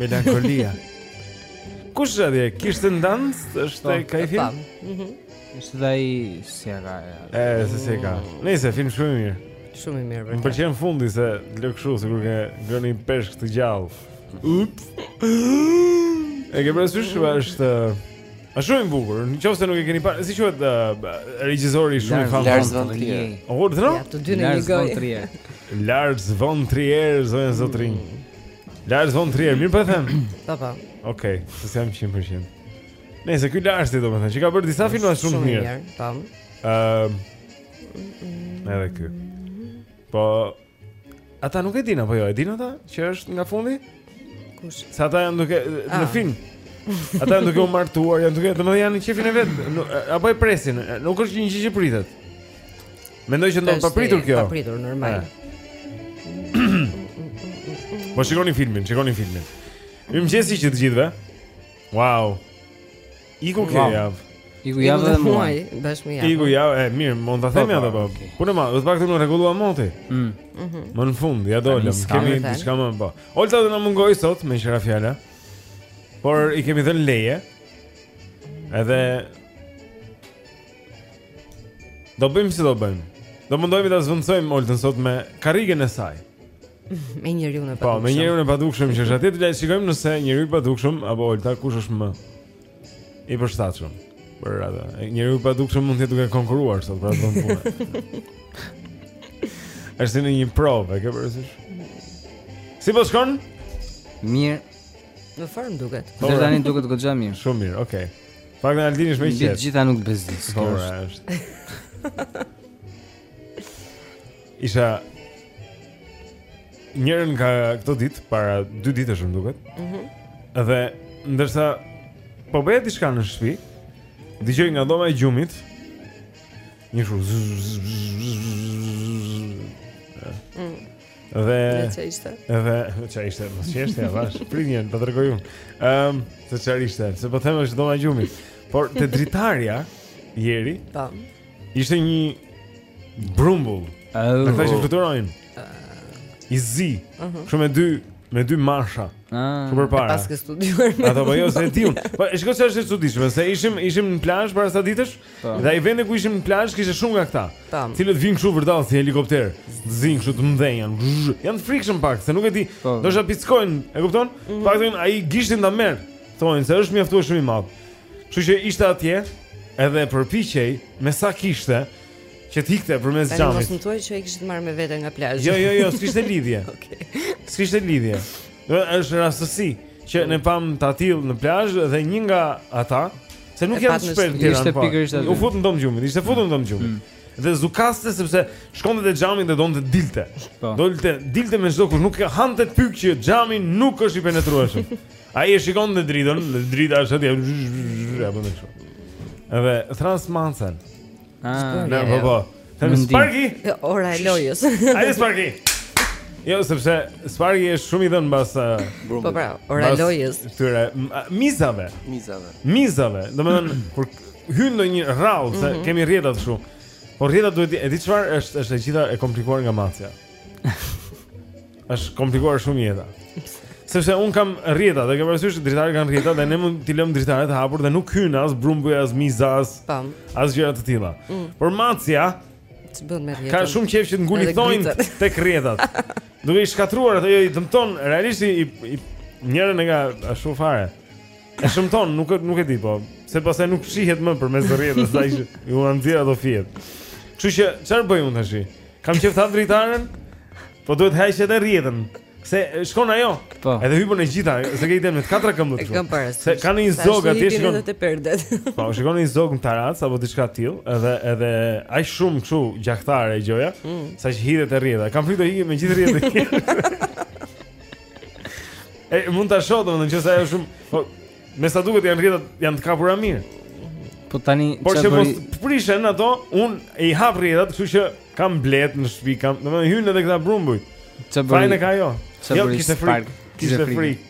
Melankolia. Kush e di, kishte në dans, është ai ka film? Mhm. Është dhe ai si e ka. Eh, si si e ka. Nejse film shumë i mirë. Shumë i mirë. Më pëlqen fundi se lë kështu sikur ke vënë një peshk të gjallë. Ups. E ke parasysh se është Ah shumë i bukur. Në qoftë se nuk e keni parë, si quhet uh, regjisori shumë i famshëm? Lars von Trier. Oh, të dy në një gojë. Lars von Trier, zonja e zotërinj. Mm. Lars von Trier, mirë po e them. Po po. Okej, okay, s'jam 100%. Nejse ky Larsi domethënë, që ka bërë disa filma shumë të mirë. Po. Ëm. Ehm, edhe ky. Po ata nuk e dinë apo jo, e dinë ata që është nga fundi? Kush? Sa ata janë duke në ah. film. Ata janë duke u martuar, janë duke, domethënë janë në qejfin e vet, apo e presin, nuk është një gjë që pritet. Mendoj që ndodh papritur kjo. Papritur normal. Po shikoni filmin, shikoni filmin. Mirëmëngjesi të gjithëve. Wow. Iku kjo wow. javë. Iku java dhe muaji, bashkë me javën. Iku java, e mirë, mund ta themi po, atë po. po okay. Punë e madhe, të paktën u rregullua moti. Mm. Mhm. Më në fund, ia dolëm. Kemi diçka më po. Olta do na mungojë sot meqë ra fjala. Por i kemi dhënë leje. Edhe Do bëjmë si do bëjmë. Do mundohemi ta zëvendësojmë Oltën sot me karrigen e saj. Me njeriun e padukshëm. Po, me njeriun e padukshëm që është aty le ta shikojmë nëse njeriu i padukshëm apo Olta kush është më i përshtatshëm. Për atë, njeriu i padukshëm mund të jetë duke konkurruar sot për atë punë. Është në një provë, e ke parasysh? Si po shkon? Mirë. Në formë duket. Po, tani duket goxha mirë. Shumë mirë, okay. Të paktën Aldini është më i qetë. Mbi të gjitha nuk bezdis. Po, është. Isha njërën nga këto ditë, para dy ditësh më duket. Mhm. Dhe ndërsa po bëja diçka në shtëpi, dëgjoj nga dhoma e gjumit një shu. Mm. Dhe çfarë ishte? Dhe çfarë ishte? Mos qesh ti, dash, prit njëherë, po tregoj unë. Ëm, um, se çfarë ishte? Se po them është dhoma e gjumit. Por te dritarja i erdhi, po. Ishte një brumbull. Oh. Unë thashë fluturojnë. I zi. Uh mhm. -huh. Shumë dy me dy masha. Ah. Super para. Paske studiuar me. Ato po jo se diun. Po shikoj se është e çuditshme, se ishim ishim në plazh para ca ditësh. Dhe ai vendi ku ishim në plazh kishte shumë nga këta. Tam. Cilët vijnë kështu vërtet si helikopter, zinj kështu të mëdhenj janë. Janë të frikshëm pak, se nuk e di. Po. Do të pickojnë, e kupton? Mm -hmm. Paktën ai gishtin ta merr. Thonë se është mjaftuar shumë i madh. Kështu që ishte atje, edhe përpiqej me sa kishte që të ikte përmes xhamit. Tani mos më thuaj që e kishit marrë me vete nga plazhi. Jo, jo, jo, s'kishte lidhje. Okej. Okay. S'kishte lidhje. Është rastësi që ne pam tatill në plazh dhe një nga ata Se nuk janë shpesh në Tiranë. Ishte po. pikërisht aty. U fut në dom gjumit, ishte futur në dom gjumit. Mm. Dhe zukaste sepse shkonte te xhami dhe donte dilte. Po. Dolte, dilte me çdo kusht, nuk hante pyk që xhami nuk është i penetrueshëm. Ai e shikonte dritën, drita është atje. Ja bën kështu. Edhe thërras macen. Ah, na po po. Them Sparky. Jo, ora e lojës. Ai Sparky. Jo, sepse Sparky është shumë i dhënë mbas uh, brumbit. Po pra, ora e lojës. Këtyre mizave. Mizave. Mizave. Domethënë kur hyn ndonjë rrallë, se mhm. kemi rrjetat kështu. Por rrjetat e di çfarë është është e gjitha e komplikuar nga macja. Është komplikuar shumë jeta. Sepse un kam rrjeta, e ke parasysh që dritaret kanë rrjeta dhe ne mund t'i lëmë dritaret e hapur dhe nuk hyn as brumbuj, as miza, as Pam. as gjëra të tilla. Mm. Por macja Ç'bën me rrjeta? ka shumë qejf që të nguli Edhe thonjt gritën. tek rrjetat. Duke i shkatruar ato, jo, i dëmton realisht i, i, i njërën e ka ashtu fare. E shëmton, nuk e- nuk e di po, se pastaj nuk shihet më përmes rrjetës, se i janë nxjerr ato fijet. Kështu që çfarë bëj unë tash? Kam qejf ta hap dritaren? Po duhet heq edhe rrjetën. Se shkon ajo. Po. Edhe hipën e gjitha, s'e ke idenë me katra këmbët kështu. Këmbë para. Se ka një zog atje shkon. Edhe te perdet. Po, shikon një zog në tarac apo diçka të tillë, edhe edhe aq shumë kështu gjahtare gjoja, mm. sa që hidhet te rrjeta. Kam frikë të ikë me gjithë rrjetën. e mund ta shoh domethënë që sa ajo shumë po Me sa duket janë rrjetat janë të kapura mirë. Po tani Por që mos prishen ato, un e i hap rrjetat, kështu që kam bletë në shtëpi, kam, domethënë hyn edhe këta brumbuj. Çfarë bëri? Fajin e ka ajo. Çfarë jo, bëri? Kishte frikë. Kishte frikë.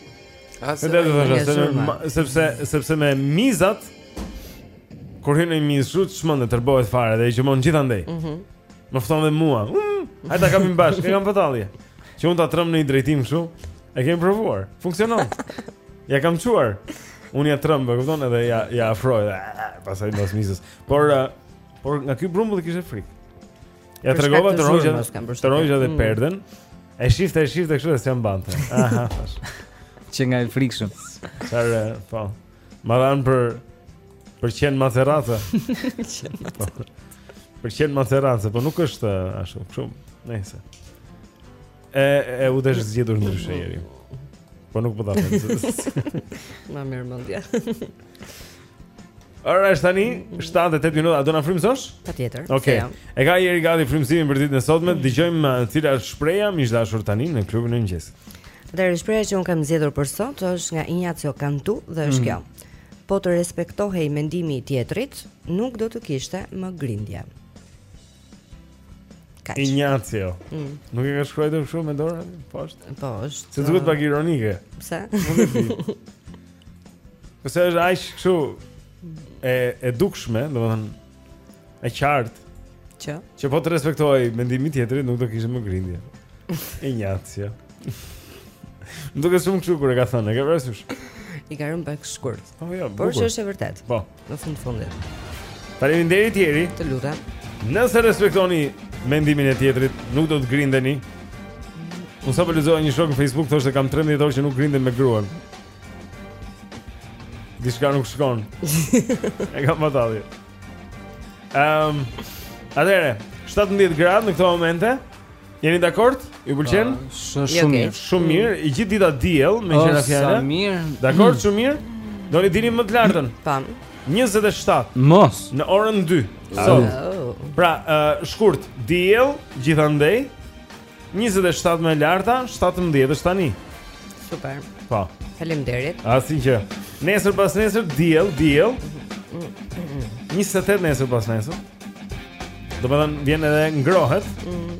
Atë do të thosha sepse sepse me mizat kur hyn një mizë çmendet tërbohet fare dhe i gjurmon gjithandej. Mhm. Mm më fton dhe mua. Mm, hajde ta kapim bashkë, kam fatallje. Që un ta tremb në një drejtim kështu. E kemi provuar. Funksionon. Ja kam çuar. Unë ja tremb, e kupton, edhe ja ja afroj. Pastaj mos mizës. Por eh, por nga ky brumbull kishte frikë. Ja Për tregova shkak të të rrogja, zhurmës kam përshtypjen. të rrogja dhe Mm. perden. E shifte, e shifte kështu e s'ja mbante. Aha, thash. Qenka i frikshëm. Çfarë, eh, po. Ma dhanë për për qen Maserati. Po. Për qen Maserati, po nuk është eh, ashtu, kështu. Nëse. E u desh zgjedhur ndryshe Jeri. Po nuk po ta them. Ma merr mendja. Ora është tani 7:08 minuta, do na frymëzosh? Patjetër. Okej. Okay. E ka Jeri gati frymëzimin për ditën e sotme, dëgjojmë uh, cila është shprehja, miq të dashur tani në klubin e mëngjesit. Dhe shprehja që unë kam zgjedhur për sot është nga Ignacio Cantu dhe është mm. kjo. Po të respektohej mendimi i tjetrit, nuk do të kishte më grindje. Kaq. Ignacio. Mm. Nuk e ka shkruar kështu me dorën poshtë? Po, është. Se duket pak ironike. Pse? Nuk e di. Po se është ai kështu e e dukshme, domethënë e qartë. Që? Që po të respektohej mendimi i tjetrit, nuk do kishte më grindje. Ignacio. Nuk e shumë kështu kur e ka thënë, e ke parasysh? I ka rënë pak shkurt. Po, jo, bukur. Por është e vërtetë. Po. Në fund të fundit. Faleminderit Jeri. Të lutem. Nëse respektoni mendimin e tjetrit, nuk do të grindeni. Unë sapo lexoja një shok në Facebook thoshte kam 13 orë që nuk grindem me gruan. Diçka nuk shkon. e kam batalje. Ehm, um, atëherë, 17 gradë në këto momente. Jeni dakord? Ju pëlqen? Është shumë mirë. Shumë mirë. Gjithë dita diell me një fjalë. Është mirë. Dakord, shumë mirë. Doni ta dini më të lartën. Tan. 27. Mos. Në orën 2. Sot. Oh. Pra, uh, shkurt, diell gjithandej. 27 më e larta, 17 është tani. Super. Po. Faleminderit. Asgjë. Nesër pasnesër diell, diell. 28 nesër pasnesër. Domethënë, vjen edhe ngrohet mm.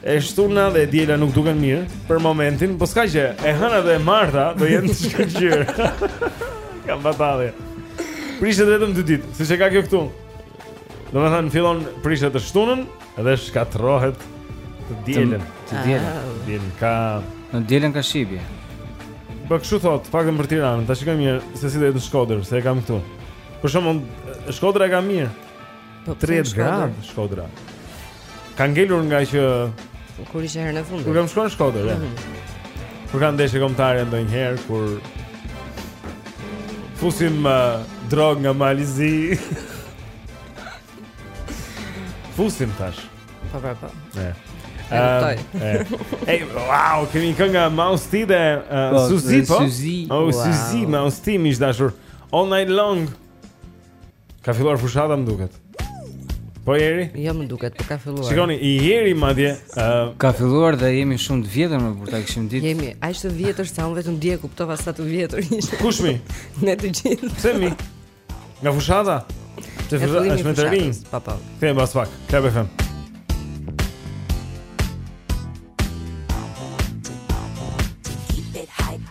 E shtuna dhe e diela nuk duken mirë Për momentin, po s'ka gjë E hëna dhe e marta do jenë të shkëlqyera Kam batalje Prishet vetëm dy ditë, siç e ka kjo këtu Domethënë, fillon prishet të shtunën Edhe shkatërrohet të dielën Të dielën ah. Të dielën ka... Të dielën ka shqibje Po kështu thotë, të paktën për Tiranë, ta shikoj mirë se si do jetë në Shkodër, se e kam këtu. Për shembull, Shkodra e ka mirë. Po 30 po, gradë Shkodra. Ka ngelur nga që po, kur ishte herën e fundit. Kur kam shkuar në Shkodër, ja. Mhm. Kur ka ndeshje kombëtare ndonjëherë kur fusim uh, drogë nga Mali i Zi. fusim tash. Po po po. Ja. Ehm, eh. Ej, wow, kemi këngë nga Mousse T dhe eh, po, Suzy, po? Suzy. Oh, Suzy, Mousse T, miq të dashur. All night long. Ka filluar fushata më duket. Po jeri? Jo më duket, po ka filluar. Shikoni, i jeri madje, ë uh, ka filluar dhe jemi shumë të vjetër më për ta kishim ditur. Jemi aq të vjetër sa unë vetëm dje kuptova sa të vjetër ishte. Kush mi? Ne të gjithë. Pse mi? Nga fushata? Të fushata, është me të rinj. Po po. Kthehem pas pak. Kthehem pas pak.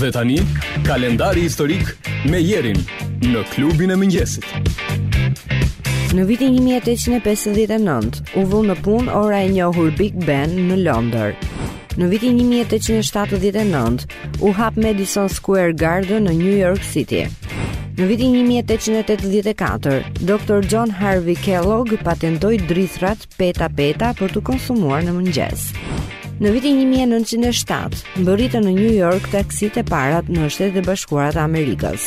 Dhe tani, kalendari historik me Jerin në klubin e mëngjesit. Në vitin 1859, u vu në punë ora e njohur Big Ben në Londër. Në vitin 1879, u hap Madison Square Garden në New York City. Në vitin 1884, Dr. John Harvey Kellogg patentoi drithërat Peta peta për t'u konsumuar në mëngjes. Në vitin 1907, mbërritën në New York taksitë e para në Shtetet e Bashkuara të Amerikës.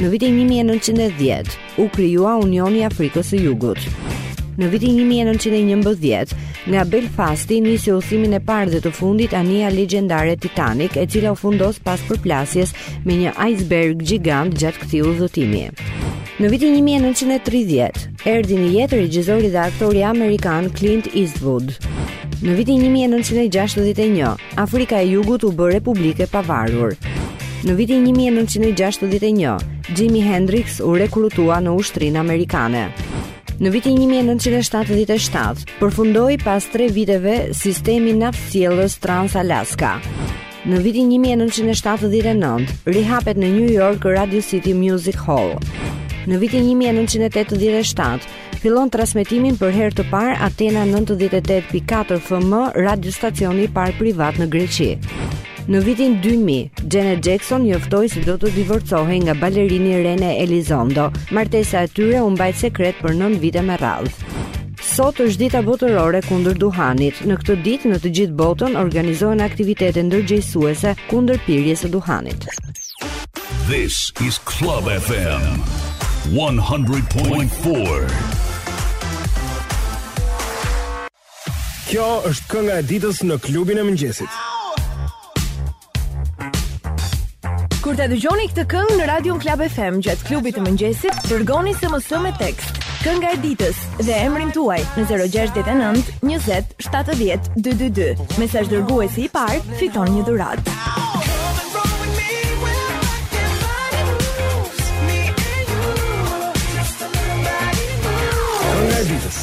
Në vitin 1910, u krijua Unioni i Afrikës së Jugut. Në vitin 1911, nga Belfasti nisi udhëtimin e parë dhe të fundit anija legjendare Titanic, e cila u fundos pas përplasjes me një ajsberg gjigant gjatë këtij udhëtimi. Në vitin 1930, Erdhi në jetë regjizori dhe aktori amerikan Clint Eastwood. Në vitin 1961, Afrika e Jugut u bë republikë e pavarur. Në vitin 1961, Jimi Hendrix u rekrutua në ushtrinë amerikane. Në vitin 1977, përfundoi pas 3 viteve sistemi naftësjellës Trans-Alaska. Në vitin 1979, rihapet në New York Radio City Music Hall. Në vitin 1987, fillon transmetimin për herë të parë Atena 98.4 FM, radio stacioni i parë privat në Greqi. Në vitin 2000, Janet Jackson njoftoi se do të divorcohej nga balerini Rene Elizondo. Martesa e tyre u mbajt sekret për 9 vite me radhë. Sot është dita botërore kundër duhanit. Në këtë ditë në të gjithë botën organizohen aktivitete ndërgjegjësuese kundër pirjes së duhanit. This is Club FM 100.4. Kjo është kënga e ditës në klubin e mëngjesit. Kur ta dëgjoni këtë këngë në Radion Klab FM gjatë klubit të mëngjesit, dërgoni SMS me tekst Kënga e ditës dhe emrin tuaj në 069 20 70 222. Mesazh dërguesi i parë, fiton një duratë. Kënga e ditës.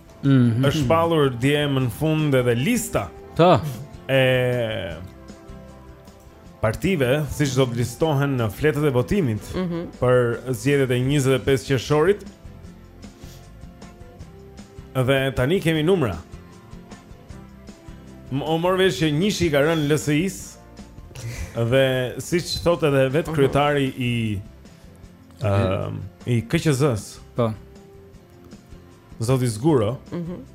Mhm. Është shpallur dje më në fund edhe lista. Të. E partive, siç do të listohen në fletët e votimit mm -hmm. për zgjedhjet e 25 qershorit. Dhe tani kemi numra. U mor vesh që njëshi i ka rënë LSI-s dhe siç thotë edhe vetë mhm. kryetari i ë i KQZ-s. Po. Zoti Zguri. Mhm. Mm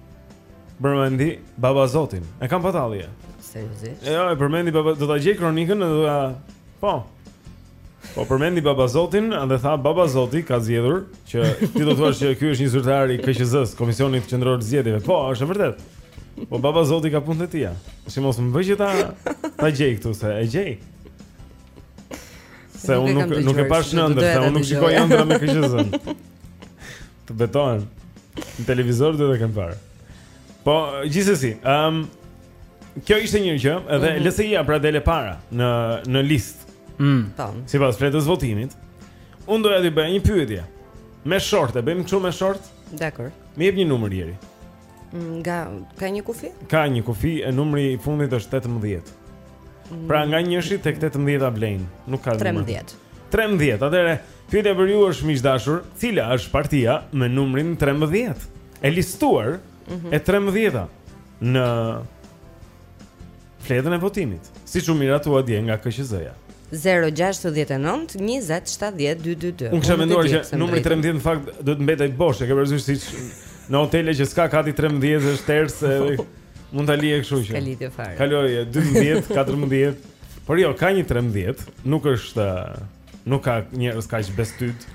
Përmendi Baba Zotin. E kam patallie. Seriozisht? Jo, e përmendi Baba, do ta gjej kronikën dhe do ta Po. Po përmendi Baba Zotin dhe tha Baba Zoti ka zgjedhur që ti do të thuash që ky është një zyrtar i KQZ-s, Komisionit Qendror të Zgjedhjeve. Po, është e vërtetë. Po Baba Zoti ka punën e tij. Shi mos më bëj që ta ta gjej këtu se e gjej. Se unë nuk, nuk, nuk e pashë në ëndërr, se unë nuk shikoj në ëndërr me KQZ-n. Të betohem. Në televizor duhet ta kem parë. Po, gjithsesi, um, kjo ishte një gjë, edhe mm -hmm. LSI pra del e para në, në listë. Mm. Po. Sipas fletës votimit, unë doja t'i bëja një pyetje. Me short, e bëjmë që me short? Dakord. Më jep një numër Jeri. Nga ka një kufi? Ka një kufi e numri i fundit është 18. Mm. Pra nga njëshi tek 18-a vlejnë, nuk ka numër. 13. 13. Atëherë, pyetja për ju është miq të dashur, cila është partia me numrin 13? E listuar mm -hmm. e 13-a në Fletën e votimit, siç u miratua dje nga KQZ-ja. 069 20 70 222. Unë kisha menduar që numri 13 në fakt do të mbetej bosh, e ke parasysh siç në hotele që s'ka kati 13 është ters edhe mund ta lije kështu që. S'ka lidhje fare. Kaloje 12, 14. Por jo, ka një 13, nuk është nuk ka njerëz kaq bestytë.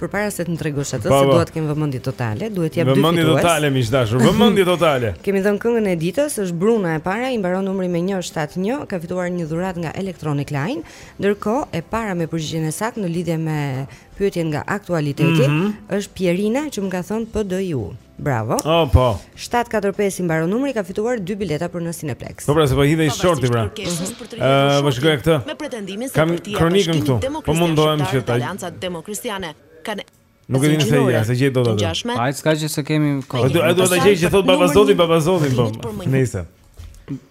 Përpara se të më tregosh atë, se dua të kem vëmendje totale, duhet të jap dy fitues. Vëmendje totale miq të dashur, vëmendje totale. Kemi dhënë këngën e ditës, është Bruna e para, i mbaron numri me 171, ka fituar një dhuratë nga Electronic Line. Ndërkohë, e para me përgjigjen e saktë në lidhje me pyetjen nga aktualiteti, mm -hmm. është Pierina që më ka thënë PDIU. Bravo. Oh, po. 745 i mbaron numri, ka fituar 2 bileta për në Cineplex. Po pra, se po hidhej shorti pra. Ëh, më shkoj këtë. Me pretendimin se partia e kam kronikën këtu. Po mundohem që ta. Aleanca Demokristiane kanë Nuk e dini se ja, s'e gjej dot atë. Ai s'ka gjë se kemi kohë. Ai do ta gjej që thotë baba zoti, baba zoti, po. Nëse.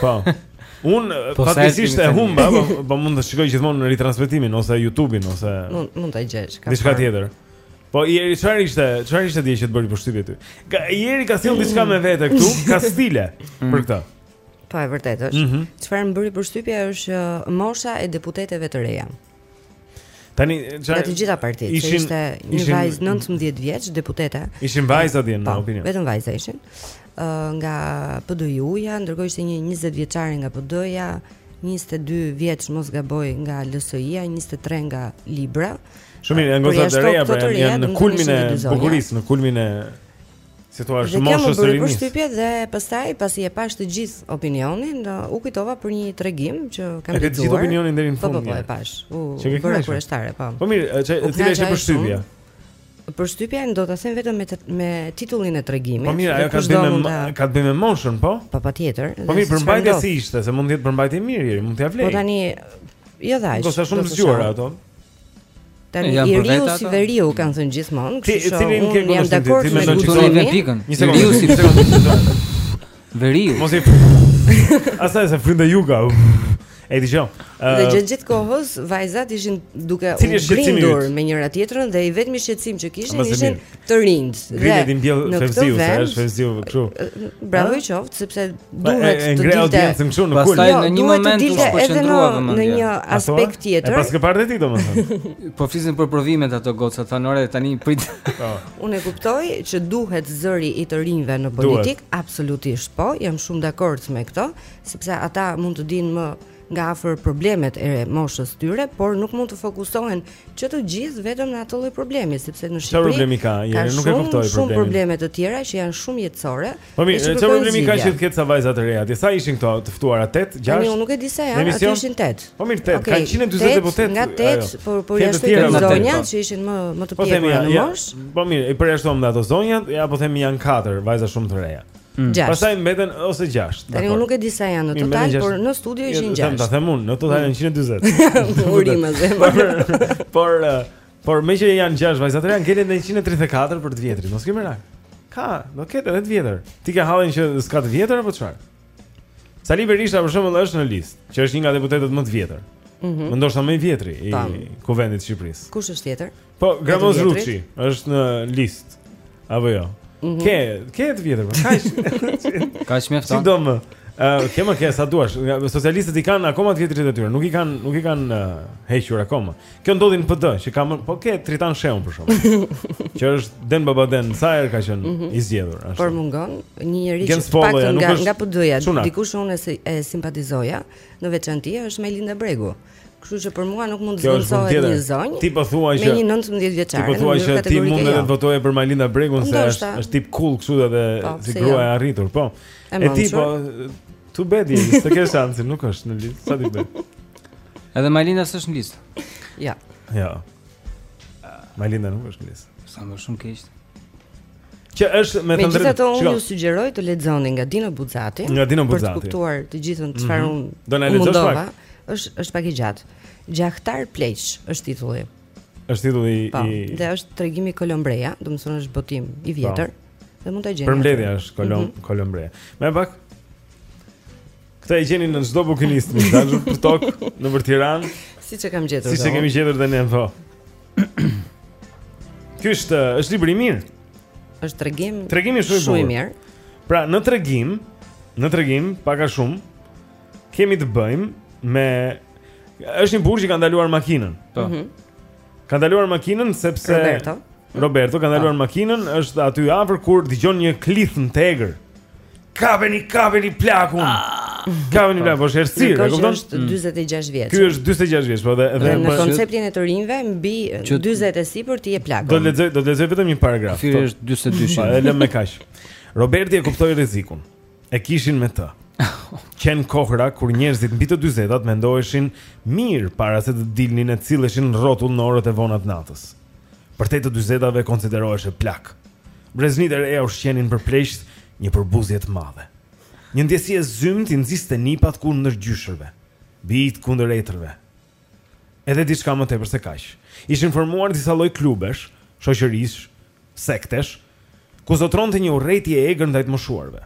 Po. Unë po faktikisht e humba, po, po mund të shikoj gjithmonë në ritransmetimin ose YouTube-in ose mund mund ta gjesh. Diçka tjetër. Po Jeri çfarë ishte? Çfarë ishte dje që të bëri përshtypje ty? Ka Jeri ka sjellë diçka me vete këtu, ka stile mm. për këtë. Po e vërtetë është. Mhm. Çfarë mm -hmm. më bëri përshtypje është uh, mosha e deputeteve të reja. Tani çfarë? Të gjitha partitë, ishin, ishte një ishin, vajzë 19 vjeç, deputete. Ishin vajza dhe në po, opinion. Vetëm vajza ishin. Ë uh, nga PDIU-ja, ndërkohë ishte një 20 vjeçare nga PD-ja, 22 vjeç mos gaboj nga LSI-ja, 23 nga Libra. Shumë mirë, goca të reja, pra, janë në kulmin e bukurisë, në kulmin e Si thua, është moshës së rinisë. Dhe kjo më dhe pastaj pasi e pashë të gjithë opinionin, u kujtova për një tregim që kam lexuar. E pe gjithë opinionin deri në fund. Po po, po e pashë. U bëra kurioztare, po. Po mirë, cila ishte përshtypja. Përshtypjen do ta them vetëm me me titullin e tregimit. Po mirë, ajo ka të bëjë me ka të bëjë me moshën, po? Po patjetër. Po mirë, përmbajtja si ishte, se mund të jetë përmbajtja mirë, mund t'ia vlej. Po tani jo dash. Do të shumë zgjuar ato. Tani i riu si veriu kanë thënë gjithmonë, kështu që unë jam dakord me Gudoni Ventikën. Një sekondë, riu si veriu. Veriu. Mos i. Asaj se fryn dhe juga. E di jo. Dhe gjatë gjithë kohës vajzat ishin duke u grindur me njëra tjetrën dhe i vetmi shqetësim që kishin ishin të rinjtë. Grindjet i mbjell Fevziu, se është Fevziu kështu. Bravo i qoftë sepse duhet të dilte. Audiencën këtu në kulm. Jo, në një moment u shpërqendrua vëmendja. Në një aspekt tjetër. Paske parë ti domethënë. Po flisnin për provimet ato goca thanë ore tani prit. Po. Unë e kuptoj që duhet zëri i të rinjve në politikë, absolutisht po, jam shumë dakord me këtë, sepse ata mund të dinë më nga afër problemet e moshës së tyre, por nuk mund të fokusohen që të gjithë vetëm në atë lloj problemi, sepse në Shqipëri probleme ka, ka shumë, nuk e kuptoj problemin. Shumë probleme të tjera që janë shumë jetësore. Po mirë, çfarë problemi ka që të ketë ca vajza të reja? Ti sa ishin këto të ftuara 8, 6? Unë nuk e di sa janë, aty ishin 8. Po mirë, 8, okay, ka 140 deputetë. Nga 8, por përjashto të tjera zonja që ishin më më të pjekura po në moshë. Po mirë, i përjashtojmë ato zonjat, ja po themi janë 4 vajza shumë të reja. Mm. Pastaj mbeten ose 6. Tani unë nuk e di sa janë në total, por në studio ishin 6. Të ta them unë, në total janë 140. Urim më zemër. Por por meqë janë 6 vajza të reja, ngelen 134 për të vjetrit. Mos ki merak. Ka, do të ketë edhe të vjetër. Ti ke hallin që s'ka të vjetër apo çfarë? Sali Berisha për shembull është në listë, që është një nga deputetët më të vjetër. Mm -hmm. Më ndoshta më i vjetri i Tam. Kuvendit të Shqipërisë. Kush është tjetër? Po, Gramoz Ruçi është në listë. Apo jo. Mhm. Ke, ke të vjetër, po. Kaq. Kaq mjafton. Sidomos? Ë, ke më ke sa duash. Socialistët i kanë akoma të vjetrit e tyre. Nuk i kanë, nuk i kanë hequr akoma. Kjo ndodhi në PD, që ka më, po ke Tritan Sheun për shembull. Që është denbabaden, sa herë ka qenë mhm. i zgjedhur ashtu. Por mungon një nga njerëzit që pak nga nga PD-ja, dikush që unë e simpatizoja, në veçanti është Majlinda Bregu. Kështu që për mua nuk mund të zgjonte një zonjë. Ti po thua që me një 19 vjeçare. Ti po thua që ti mund të votoje për Majlinda Bregun se është është tip cool kështu edhe po, si grua e jo. arritur, po. E ti po të bëhet, s'të ke shanse, nuk është në listë, sa ti bëj. Edhe Majlinda s'është në listë. Ja. Ja. Majlinda nuk është në listë. Sa më vjen keq. Që është me të drejtë. Megjithatë unë ju sugjeroj të lexoni nga Dino Buzzati. Nga Dino Buzzati. Për të kuptuar të gjithën mhm. çfarë unë. Do na lexosh pak. Është është pak i gjatë. Gjahtarë pleqsh është titulli. Është titulli i Po, dhe është tregimi Kolombreja, domethënë është botim i po. vjetër. Dhe mund ta gjeni. Përmbledhja është Kolom mhm. Kolombreja. Më pak. Këtë e gjeni në çdo bukinist, më dalë për tok nëpër Tiranë. Siç e kam gjetur. Siç e kemi gjetur dhe ne po. Ky është është libër i mirë. Është tregim. Tregim shumë i mirë. Pra, në tregim, në tregim pak a shumë kemi të bëjmë me është një burrë që ka ndaluar makinën. Po. Mhm. Ka ndaluar makinën sepse Roberto, Roberto ka ndaluar ah. makinën, është aty afër kur dëgjon një klithmë të egër. Kapeni, kapeni plakun. Ah. Kapeni plakun, po është errësirë, e kupton? Është 46 vjeç. Ky është 46 vjeç, po dhe edhe në konceptin e të rinjve mbi 40 e sipër ti je plak. Do lexoj, do lexoj vetëm një paragraf. Ky është 42. Po e lëm me kaq. Roberti e kuptoi rrezikun. e kishin me të. Qenë kohëra kur njerëzit mbi të 40-at mendoheshin mirë para se të dilnin e silleshin rrotull në orët e vona të natës. Përtej të 40-ave konsideroheshe plak. Breznitë e reja ushqenin për pleqtë një përbuzje të madhe. Një ndjesi e zymtë i nxiste nipat kundër gjyshërve, bijtë kundër etërve, Edhe diçka më tepër se kaq. Ishin formuar disa lloj klubesh, shoqërish, sektesh, ku zotëronte një urrejtje e egër ndaj të moshuarve.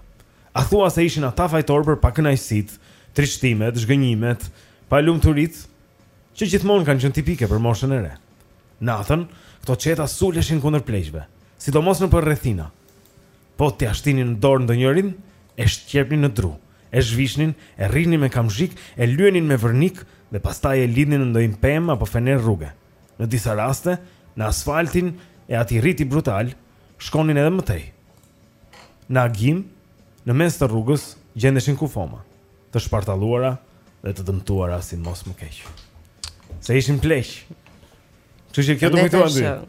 A thua se ishin ata fajtorë për pakënaqësitë, trishtimet, zhgënjimet, palumturitë, që gjithmonë kanë qenë tipike për moshën e re? Natën, këto çeta suleshin kundër pleqve, sidomos nëpër rrethina. Po t'ia shtinin në dorë ndonjërin, e shqepnin në dru, e zhvishnin, e rrihnin me kamzhik, e lyenin me vërnik dhe pastaj e lidhnin në ndonjë pemë apo fener rruge. Në disa raste, në asfaltin e atij riti brutal, shkonin edhe më tej. Në agim, në mes të rrugës, gjendeshin kufoma, të shpartalluara dhe të dëmtuara si mos më keq. Se ishin pleq. Kështu që kjo do kujtohet.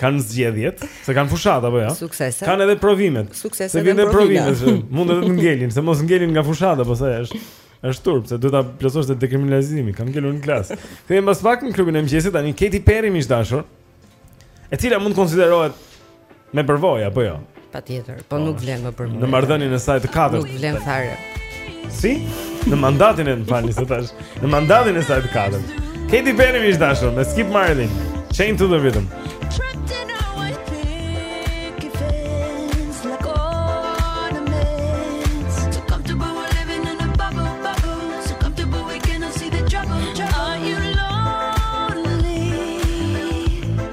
kanë zgjedhjet, se kanë fushatë apo jo? Suksese. Kanë edhe provimet. Suksese. Se vijnë provimet, mund edhe të ngelin, se mos ngelin nga fushata, apo s'është. Është turp, se duhet ta plotësosh te dekriminalizimi, kam ngelur në klasë. Kthehemi pas pak në klubin e mëngjesit tani Katy Perry miq të dashur. E cila mund të konsiderohet me përvojë apo jo? Patjetër, po nuk vlen më për mua. Në marrëdhënien e saj të katërt. Nuk vlen fare. Si? Në mandatin e falni se tash. Në mandatin e saj të katërt. Katy Perry më dashur, me Skip Marley. Chain to the rhythm.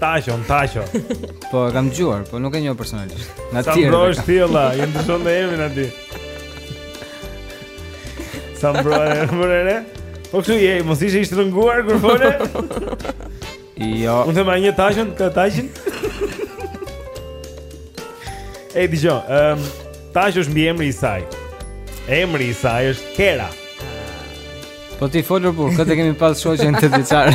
Taqo, taqo. Po e kam dëgjuar, po nuk e njoh personalisht. Nga të tjerë. Sa mbrapsht ti valla, ja ndryshon me emrin aty. Sa mbrapsht, more. Po këtu je, mos ishe i shtrënguar kur fole? Jo. Unë të ma një taqën, të taqën? Ej, di gjo, um, taqë është mbiemri i saj. Emri i saj është Kera. Po ti fol, o burrë, këtë kemi pas shoqën të diçar.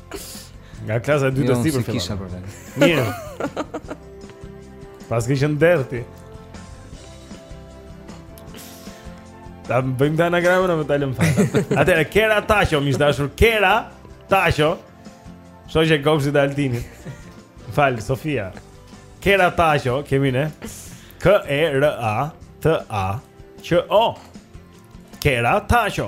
Nga klasa e dytë jo, sipër fillon. Kisha për vend. Mirë. Pas ke qenë derti. Ta bëjmë të anagramën apo ta lëmë fata. Atëherë Kera Taqo, miq të dashur, Kera Taqo. Shoqja e kopshtit e Altinit. Fal Sofia. Kera Taqo, kemi ne. K E R A T A Q O. Kera Taqo.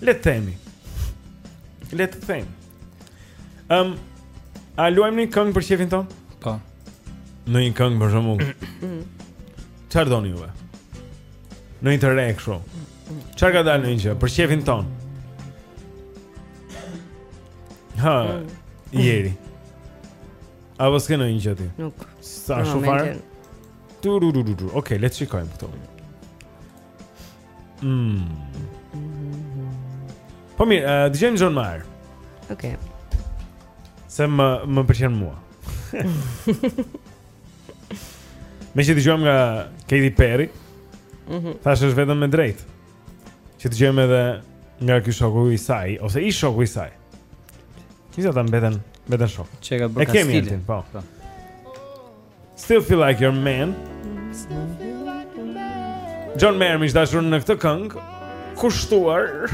Le të themi. Le të themi. Ëm, a luajmë një këngë për qejfin tonë? Po. Ndonjë këngë për shembull. Çfarë doni juve? Ndonjë të re kështu. Çfarë ka dalë ndonjë gjë për qejfin tonë? Ha, ieri. Apo s'ke ndonjë gjë ti? Nuk. Sa shumë fare. Tu ru ru ru. Okej, le të shikojmë këtu. Mm. Po mirë, uh, eh, dëgjojmë John Mayer. Okej. Okay. Se më pëlqen mua. Meqë dëgjuam nga Katy Perry mm -hmm. Thashë është vetëm e drejtë Që të dëgjojmë edhe nga ky shoku i saj Ose ish-shoku i saj Kisa ta mbeten, mbeten shokë E kemi e po. po Still feel like your man. John Mayer miq të dashur në këtë këngë kushtuar.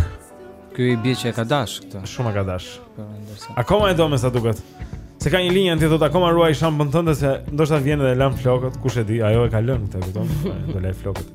Ky i bie që e ka dash këtë. Shumë e ka dash. Po, akoma e do me sa duket. Se ka një linjë aty thotë akoma ruaj shampon tënde se ndoshta vjen dhe lan flokët, kush e di, ajo e ka lënë këtë, kupton? Do lajë flokët.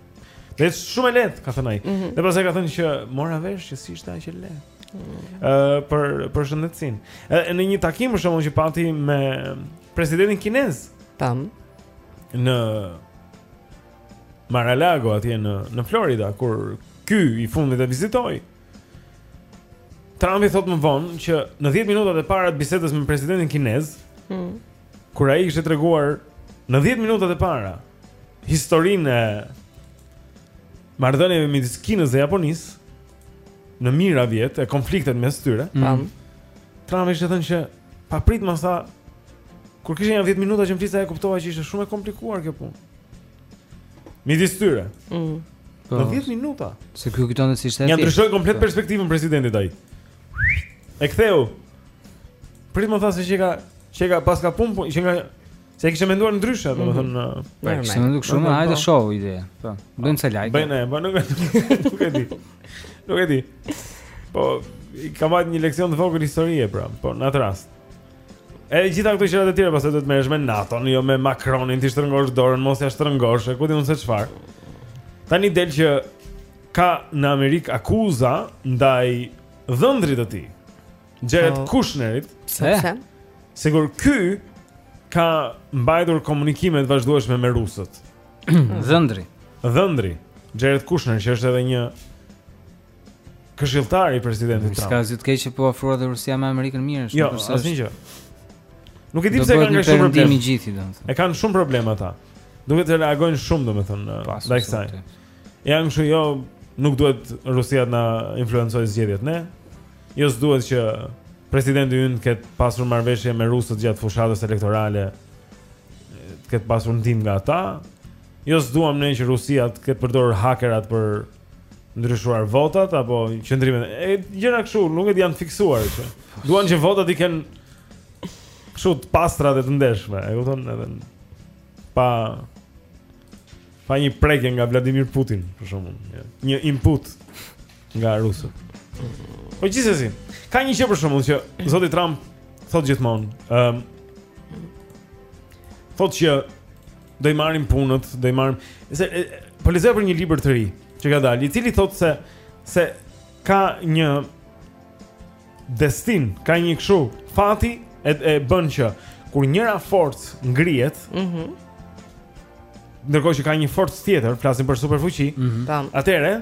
Dhe është shumë e lehtë, ka thënë ai. Mm -hmm. Dhe pastaj ka thënë që mora vesh që s'ishte aq e lehtë. Ëh, mm -hmm. uh, për për shëndetësinë. Uh, në një takim për shembull që pati me presidentin kinez. Tam. Në Mar-a-Lago atje në në Florida kur ky i fundit e vizitoi. Trumpi thotë më vonë që në 10 minutat e para të bisedës me presidentin kinez, mm. kur ai i kishte treguar në 10 minutat e para historinë e marrëdhënieve midis Kinës dhe Japonisë në mijëra vjet e konfliktet mes tyre. Mm. Tam. Trump kishte thënë që pa prit se kur kishte ja 10 minuta që më fliste e kuptova që ishte shumë e komplikuar kjo punë. Midis tyre. Mm. Po. Në 10 minuta. Se ky kujtonte se ishte. Ia ndryshoi komplet po. perspektivën presidentit ai. E ktheu. Prit më tha se ka që ka paska punë, po, që nga Se e kishe menduar ndryshe, domethënë, mhm. po e kishe menduar shumë, hajde po. show ide. Po. Bëjmë se like. Bëjmë, po nuk e di. Nuk e di. Nuk e di. Po i ka marrë një leksion të vogël historie pra, po në atë rast. Edhe gjitha këto gjërat e tjera pastaj do të merresh me NATO-n, jo me Macronin, t'i shtrëngosh dorën, mos ia shtrëngosh, e ku di unë se çfarë. Tani del që ka në Amerikë akuza ndaj dhëndrit të tij. Jared po. Kushnerit. Pse? Sikur ky ka mbajtur komunikime të vazhdueshme me rusët. Dhëndri. Dhëndri. Jared Kushner që është edhe një këshilltar i presidentit Trump. S'ka asgjë të keqe që po afrohet Rusia me Amerikën mirë, është jo, kurse. Jo, asnjë gjë. Nuk e di pse kanë shumë problem i gjithë, domethënë. E kanë shumë problem ata. Duhet të reagojnë shumë domethënë ndaj kësaj. Janë kështu, jo, nuk duhet Rusia të na influencojë zgjedhjet, ne. Jo s'duhet që presidenti ynë të ketë pasur marrëveshje me rusët gjatë fushatës elektorale të ketë pasur ndihmë nga ata Jo s'duam ne që Rusia të ketë përdorur hakerat për ndryshuar votat Apo qëndrimet E gjëra kështu nuk e di janë fiksuar që Duan që votat t'i kenë Kështu të pastra dhe të ndershme E kupton edhe në Pa Pa një prekje nga Vladimir Putin Për shembull Një input nga rusët. Po gjithsesi, ka një gjë për shembull që zoti Trump thotë gjithmonë, ëm um, thotë që do i marrim punët, do i marrim. Se po lexoja për një libër të ri që ka dalë, i cili thotë se se ka një destin, ka një kështu fati e, e bën që kur njëra forcë ngrihet, ëh, mm -hmm. ndërkohë që ka një forcë tjetër, flasim për superfuqi, mm -hmm. Atëherë,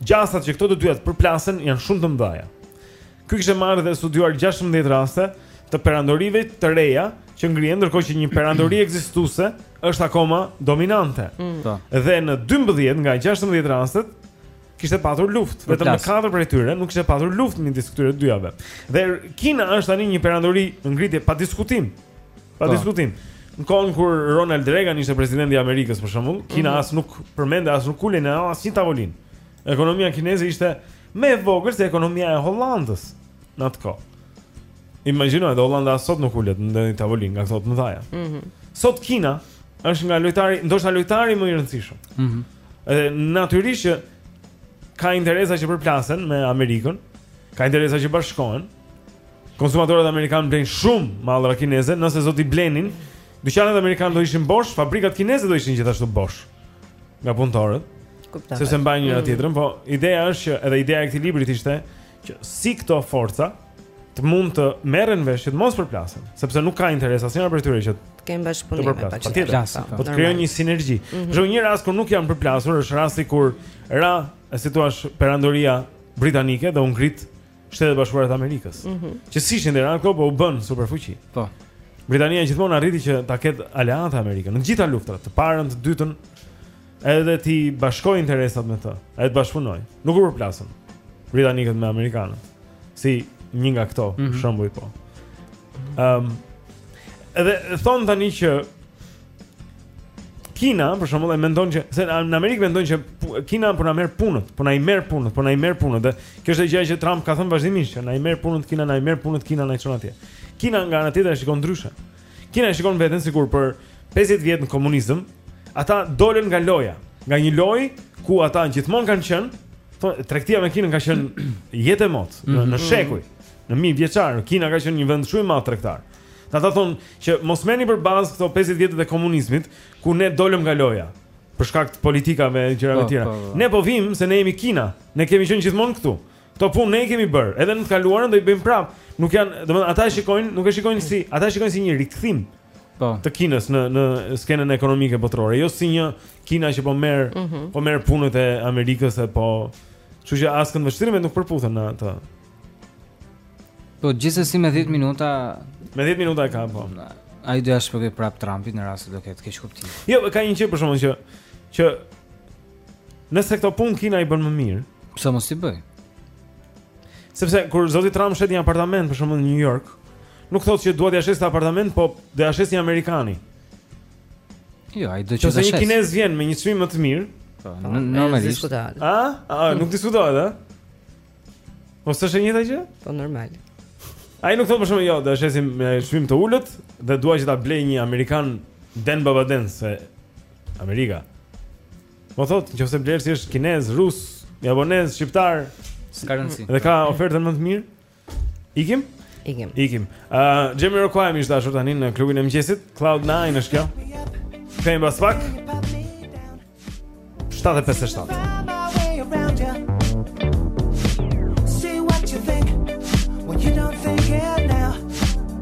gjasat që këto të dyat të përplasen janë shumë të mëdha. Ky kishte marrë dhe studiuar 16 raste të perandorive të reja që ngrihen ndërkohë që një perandori ekzistuese është akoma dominante. Mm. Dhe në 12 nga 16 rastet kishte patur luftë, vetëm në katër prej tyre nuk kishte patur luftë midis këtyre dyave. Dhe Kina është tani një perandori në ngritje pa diskutim. Pa po. diskutim. Në kohën kur Ronald Reagan ishte presidenti i Amerikës për shembull, Kina mm -hmm. as nuk përmendej as nuk ulej në asnjë tavolinë. Ekonomia kineze ishte më e vogël se ekonomia e Hollandës në atë kohë. Imagjino edhe Hollanda sot nuk ulet në një tavolinë nga këto të mëdha. Mhm. Mm sot Kina është nga lojtari, ndoshta lojtari më i rëndësishëm. Mhm. Mm Edhe natyrisht që ka interesa që përplasen me Amerikën, ka interesa që bashkohen. Konsumatorët amerikanë blejnë shumë mallra kineze, nëse s'do t'i blenin, dyqanet amerikane do ishin bosh, fabrikat kineze do ishin gjithashtu bosh. Nga punëtorët. Kuptoj. Sepse mbajnë njëra mm. tjetrën, po ideja është që edhe ideja e këtij librit ishte që si këto forca të mund të merren vesh që të mos përplasen, sepse nuk ka interes asnjëra prej tyre që të kenë bashkëpunim me pacientin. Po të krijojnë një sinergji. Mm -hmm. Për shembull, një rast kur nuk janë përplasur është rasti kur ra, si të thuash, perandoria britanike dhe u ngrit Shtetet e Bashkuara të Amerikës. Mm -hmm. Që s'ishin ndërsa ato po u bën superfuqi. Po. Britania gjithmonë arriti që ta ketë aleate Amerikën në të gjitha luftrat, të parën, të dytën. Edhe t'i bashkojë interesat me të, edhe të bashkëpunojë. Nuk u përplasën britanikët me amerikanët. Si një nga këto, mm -hmm. shembuj po. Ehm um, Edhe thonë tani që Kina, për shembull, e mendon që se në Amerikë mendon që Kina po na merr punët, po na i merr punët, po na i merr punët. Dhe kjo është gjëja që Trump ka thënë vazhdimisht, që na i merr punët Kina, na i merr punët Kina, na i çon atje. Kina nga ana tjetër e shikon ndryshe. Kina e shikon veten sikur për 50 vjet në komunizëm, ata dolën nga loja, nga një lojë ku ata gjithmonë kanë qenë, thonë tregtia me Kinën ka qenë jetë e mot, në, në mhm. shekuj, në mijëvjeçarë, Kina ka qenë një vend shumë i madh tregtar. Ata thonë që mos merrni për bazë këto 50 vjetët e komunizmit ku ne dolëm nga loja për shkak të politikave e gjërave të po, tjera. Po, po. Ne po vim se ne jemi Kina, ne kemi qenë gjithmonë këtu. Këto punë ne i kemi bërë, edhe në të kaluarën do i bëjmë prapë. Nuk janë, domethënë ata e shikojnë, nuk e shikojnë si, ata e shikojnë si një rikthim. Po. Të Kinës në në skenën ekonomike botërore, jo si një Kina që po merr, mm -hmm. po merr punët e Amerikës e po, kështu që as këndvështrimet nuk përputhen në atë. Po gjithsesi me 10 minuta, me 10 minuta e ka po. Ai do ia shpjegojë prap Trumpit në rast se do ketë keqkuptim. Jo, ka një gjë për shkakun që që Nëse këto punë Kina i bën më mirë, pse mos i bëj? Sepse kur zoti Trump shet një apartament për shembull në New York, nuk thotë se dua të shes këtë apartament, po do t'ia shes një amerikani. Jo, ai do të shes. Nëse një kinez vjen me një çmim më të mirë, po, po normalisht. A? A, nuk diskutohet, a? Po s'është e njëjta gjë? Po normal. Ai nuk thotë për shembull, jo, do të shesim me çmim të ulët dhe dua që ta blej një amerikan denbabaden se Amerika. Po thotë, nëse blerësi është kinez, rus, japonez, shqiptar, s'ka rëndësi. Dhe ka ofertën më të mirë. Ikim? Ikim. Ikim. Ë, uh, Jamiroquai miq të dashur tani në klubin e mëngjesit. Cloud 9 është kjo. Kthehemi pas pak. 7:57. See what you think when you don't think it now.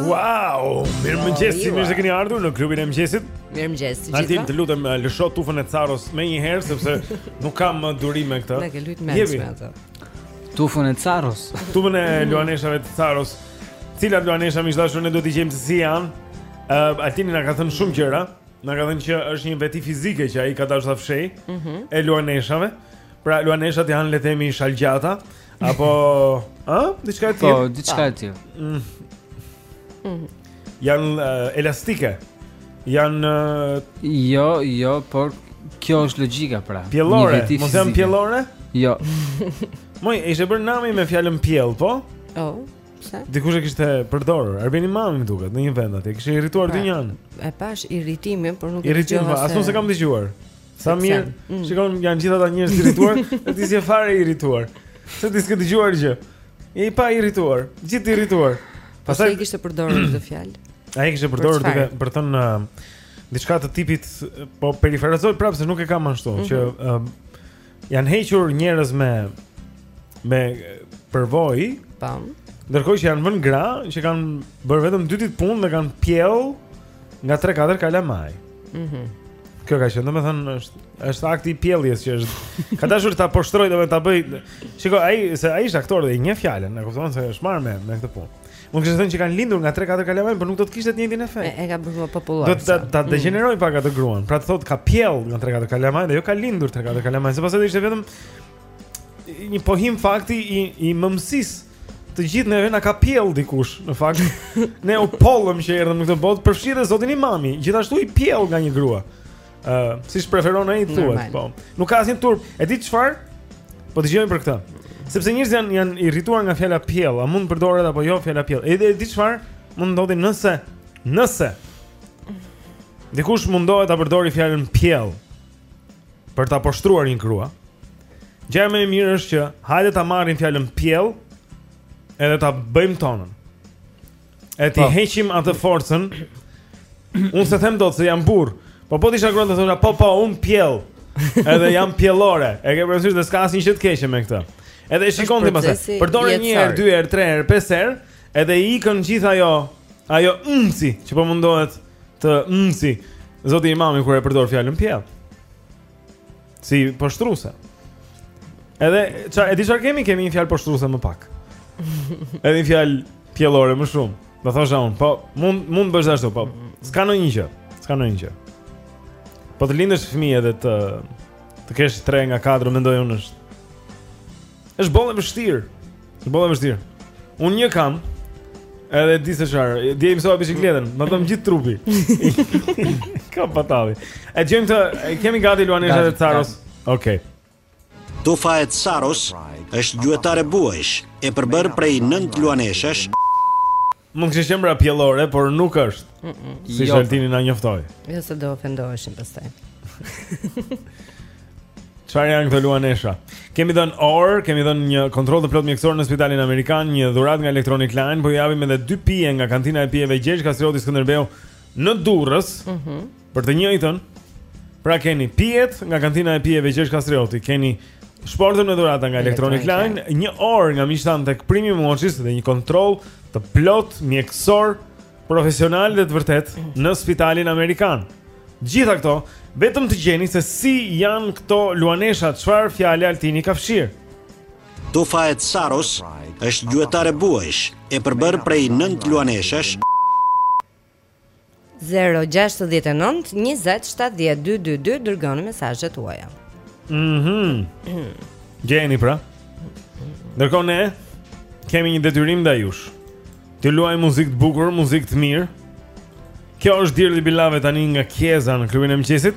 Wow, mirëmëngjes, mirë se keni ardhur në klubin e mëngjesit Mirëmëngjes, gjithë Artin të lutem eh, lësho tufën e Caros edhe një herë Sepse nuk kam eh, durim me këta Më ke lujt me me ato Tufën e Caros Tufën e luaneshave të Caros Cilat luanesha miq të dashur ne do t'i gjejmë si janë uh, eh, Artin na ka thënë shumë gjëra Na ka thënë që është një veti fizike që ai ka dasht ta fshehë mm -hmm. E luaneshave Pra luaneshat janë le të themi shalëgjata uh, Apo, ë, diçka e tillë. Po, diçka e tillë. Mm. Mhm. Janë uh, eh, elastike. Janë uh, eh, Jo, jo, por kjo është logjika pra. Pjellore, mos janë pjellore? Jo. Moj, ishte bërë nami me fjalën pjell, po? Oh. Pse? Dikush e kishte përdorur. Arben Imami më duket në një vend atje. Kishte irrituar pra, dynjanë. E pashë irritimin, por nuk e dëgjova. Irritim, as unë s'e kam dëgjuar. Sa mirë. Mm. Shikon janë gjithë ata njerëz të irrituar, e ti s'je fare i irrituar. Se ti s'ke dëgjuar gjë. Je i pairrituar, gjithë të irrituar. Pastaj kishte përdorur këtë fjalë. Ai kishte përdorur duke për të thënë uh, diçka të tipit po perifrazoj prapë se nuk e kam ashtu mm -hmm. që uh, janë hequr njerëz me me përvojë. Tam. Ndërkohë që janë vënë gra që kanë bërë vetëm dy ditë punë dhe kanë pjellë nga 3-4 kalamaj. Mhm. Mm Kjo ka qenë, domethënë është është akti i pjelljes që është ka dashur ta poshtrojë domethënë ta bëjë. Shiko, ai se ai është aktor dhe e njeh fjalën, e kupton se është marrë me me këtë punë. Mund të thoshte që kanë lindur nga 3-4 kalamaj, por nuk do të kishte të njëjtin efekt. E, e ka bërë popullore. Do ta ta mm. degjenerojë pak atë gruan. Pra të thotë ka pjellë nga 3-4 kalamaj dhe jo ka lindur 3-4 kalamaj, sepse do ishte vetëm një pohim fakti i i mëmësisë Të gjithë neve na ka pjellë dikush, në fakt. ne u pollëm që erdhëm në këtë botë, përfshirë dhe zotin Imami, gjithashtu i pjellë nga një grua. Ë, uh, siç preferon ai të thuhet, po. Nuk ka asnjë turp. E di çfarë? Po dëgjojmë për këtë. Sepse njerëzit janë janë irrituar nga fjala pjell, a mund të përdoret apo jo fjala pjell? E di çfarë mund ndodhë nëse nëse dikush mundohet ta përdorë fjalën pjell. për ta poshtruar një grua. Gjëja më e mirë është që hajde ta marrim fjalën pjell edhe ta bëjmë tonën. E t'i po. heqim atë forcën. Unë se them dot se jam burrë. Po po di sa gra do thonë po po unë pjell. Edhe jam pjellore. E ke parasysh se s'ka asnjë gjë të keqe me këtë. Edhe e shikon ti pastaj. Përdore një herë, dy herë, tre herë, pesë herë. Edhe i ikën gjithë ajo, ajo ëmsi që po mundohet të ëmsi. Zoti imami kur e përdor fjalën pjell. Si poshtruese. Edhe ça e di çfarë kemi, kemi një fjalë poshtruese më pak. Edhe një fjalë pjellore më shumë. Do thosha unë, po mund mund të bësh ashtu, po. S'ka ndonjë gjë, s'ka ndonjë gjë. Po të lindësh fëmijë edhe të të kesh 3 nga 4 mendoj unë është. Është boll e vështirë. Është boll e vështirë Unë një kam Edhe di se çfarë. Dje i mësova biçikletën, më dhemb gjithë trupi. Ka patalli. E djem, kemi gati luaneshat e Caros. Okej. Okay. Tufa e Caros është gjuetare buajsh, e përbërë prej nëntë luaneshash. Mund kishte qenë pra pjellore, por nuk është mm -mm. Si jo, siç Altini na njoftoi Jo se do ofendoheshin pastaj Çfarë janë këto luanesha? Kemi dhënë orë, kemi dhënë një kontroll të plot mjekësor në spitalin amerikan, një dhuratë nga Electronic Line, po i japim edhe dy pije nga kantina e pijeve Gjergj Kastrioti Skënderbeu në Durrës. Mhm. Mm Për të njëjtën, pra keni pijet nga kantina e pijeve Gjergj Kastrioti, keni shportën me dhurata nga Electronic Line, një orë nga miqtë tanë tek Premium Watches dhe një kontroll të plot mjekësor profesional dhe të vërtetë në spitalin amerikan. Gjitha këto, vetëm të gjeni se si janë këto luanesha, çfarë fjalë Altini ka fshirë. Tufa e Tsaros është gjuetare buajsh, e përbërë prej nëntë luaneshash, Zero gjashtëdhjetë e nëntë njëzet shtatëdhjetë dy dy dy dërgoni mesazhet tuaja. Mhm. Gjeni pra. Ndërkohë ne kemi një detyrim ndaj jush. T'ju luajmë muzikë të bukur, muzikë të mirë. Kjo është Dearly Beloved tani nga Kiesza në klubin e mëngjesit.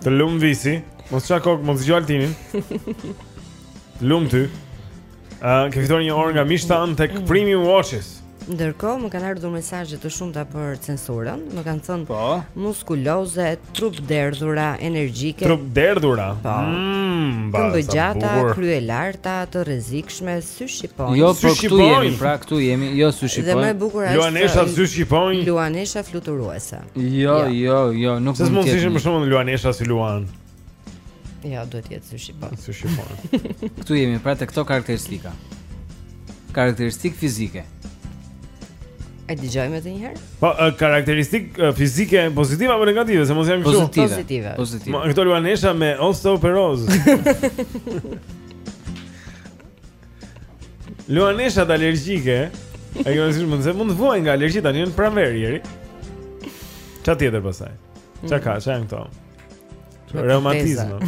Të lumë visi Mos ça kokë, mos dëgjo Altinin Të lumë ty uh, Ke fituar një orë nga miqtë tanë tek premium watches Ndërkohë, më kanë ardhur mesazhe të shumta për censurën Më kanë thënë po? muskuloze, trupderdhura, energjike Trupderdhura? Po mm, Këmbëgjata, kryelarta, të rrezikshme, syshqiponjë Jo, po këtu jemi, pra këtu jemi, jo syshqiponjë Dhe më e bukura është Luanesha syshqiponjë Luanesha fluturuese Jo, jo, jo, nuk mund të jetë. S'mund të ishim më shumë luanesha si Luan. Jo, duhet të jetë sy shqiponjë. Sy shqiponjë. Ktu jemi pra te këto karakteristika. Karakteristikë fizike. E dëgjojmë edhe një herë? Po, karakteristikë fizike pozitive apo negative, se mos janë këtu. Pozitive. Pozitive. Pozitive. Ma këto luanesha me osteoporoz. Luaneshat alergjike E kjo nësishë mund se mund të vuaj nga alergjitë tani në pranverë jeri Ça tjetër pastaj Ça ka, ça janë këto Reumatizma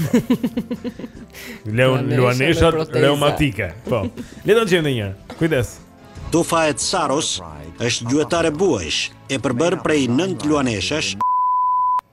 Leon, Luaneshat reumatike Po, le ta dëgjojmë një herë Kujdes Tufa e Tsaros është gjuetare buajsh E përbërë prej nëntë Luaneshash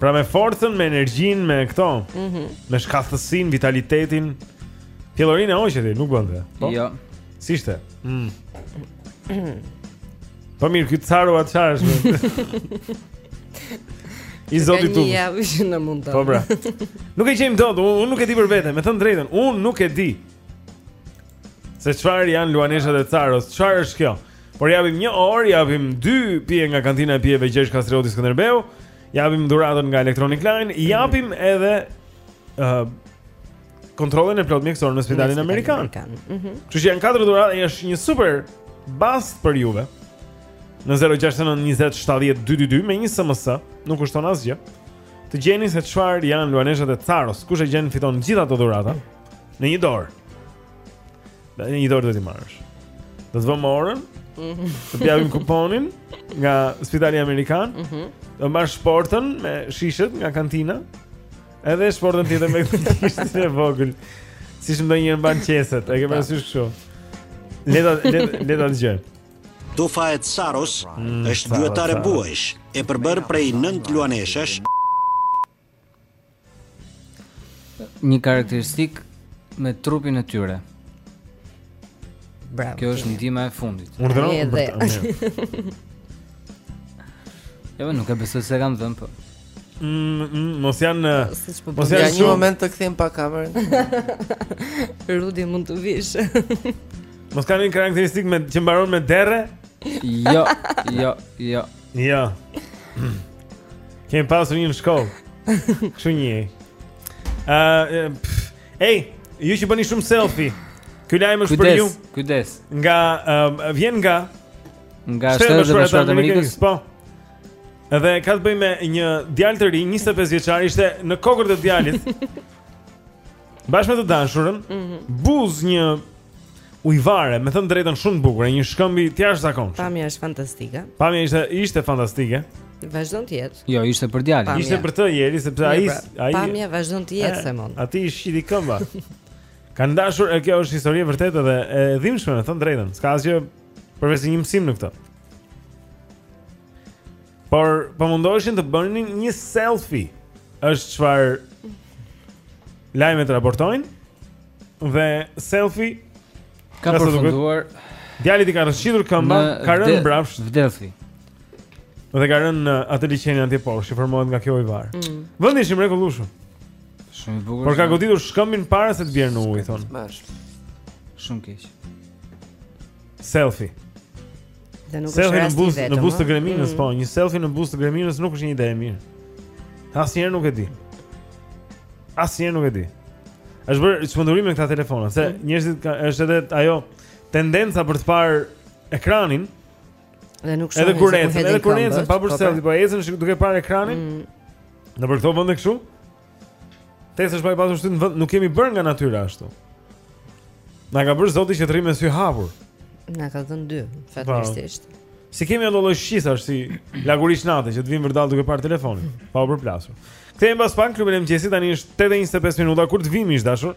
Pra me forcën, me energjinë, me këto. Mhm. Mm me shkathtësinë, vitalitetin. Pjellorinë e hoqet, nuk bën këtë. Po? Jo. Si ishte? Mm. Po mirë, ky Caro atë çfarë është? I zoti tu. Ja, vish në mund të. Po bra. Nuk e gjejmë dot, unë un nuk e di për veten, me thënë drejtën, unë nuk e di. Se çfarë janë luaneshat e Caros? Çfarë është kjo? Por japim një orë, japim dy pije nga kantina e pijeve Gjergj Kastrioti Skënderbeu, japim dhuratën nga Electronic Line, japim edhe ë uh, kontrollin e plotë mjekësor në spitalin amerikan. Mhm. Kështu që janë katër dhurata, ai është një super bast për juve. Në 069 20 70 222 me një SMS, nuk kushton asgjë. Të gjeni se çfarë janë luaneshat e Caros. Kush e gjen fiton gjithë ato dhurata në një dorë. Një dorë do t'i marrësh. Do të vëmë orën. Mhm. Të ta japim kuponin nga Spitali Amerikan. Ëh. Mhm. Do marrësh shportën me shishet nga kantina. Edhe shportën tjetër me kishtin e vogël. Si çdo herë mban qeset, e ke parasysh kështu. Le ta le ta dëgjojmë. Tufa e Tsaros mm, është gjuetare buajsh, e përbërë prej nëntë luaneshash, një karakteristikë me trupin e tyre. Bravo. Kjo është ndihma e fundit. Urdhëron për të. Jo, nuk e besoj se kam dhënë po. Mm, mm, mos janë po mos janë një moment të kthejmë pa kamerën. Rudi mund të vish. mos kanë një karakteristikë me që mbaron me derre? Jo, jo, jo. Jo. Kemi pasur një në shkollë. Kështu një. Ë, ej, ju që bëni shumë selfie. Ky lajm është për ju. Kujdes, kujdes. Nga uh, vjen nga nga shtetet e bashkuara të Amerikës. Po. Edhe ka të bëjë me një djalë të ri, 25 vjeçar, ishte në kokën e djalit. Bashkë me të dashurën, mm -hmm. buz një ujëvare, me thënë drejtën shumë të bukur, një shkëmbi të jashtëzakonshëm. Pamja është fantastike. Pamja ishte ishte fantastike. Vazhdon të jetë. Jo, ishte për djalin. Ishte për të mjerin sepse ai pra, ai Pamja vazhdon të jetë se mund. Atij i shkiti këmba. Kanë dashur, e kjo është histori e vërtetë dhe e dhimbshme, me thënë drejtën. S'ka asgjë përveç një mësim në këtë. Por po mundoheshin të bënin një selfie. Është çfarë lajmet raportojnë? Dhe selfie ka përfunduar Djalit i ka rëshqitur këmba, ka rënë mbrapsht. Vdesi. Dhe ka rënë në atë liqenin atje poshtë, që formohet nga kjo ujëvarë. Mm. Vendi i mrekullueshëm. Shumë i bukur. Por ka goditur shkëmbin para se të bjerë në ujë, thonë. Shumë keq. Selfie. Dhe nuk është rasti i vetëm. Në buzë të greminës, mm. po, një selfie në buzë të greminës nuk është një ide e mirë. Asnjëherë nuk e di. Asnjëherë nuk e di. Është bërë çmenduri me këta telefona, se mm. njerëzit kanë është edhe ajo tendenca për të parë ekranin. Dhe nuk shohin. Edhe kur ecën, edhe kur ecën pa bërë selfie, po ecën duke parë ekranin. Mm. Nëpër këto vende kështu? Test është pa i pasur shtyt në vend, nuk kemi bërë nga natyra ashtu. Na ka bërë zoti që të rrimë syhapur. Na ka dhënë dy, fatmirësisht. Po. S'i kemi ato lloj shqisa si lakuriq nate që të vimë vërdallë duke parë telefonin, pa u përplasur. Kthehemi pas pak në klubin e mëngjesit, tani është 8:25 minuta kur të vimë ish dashur.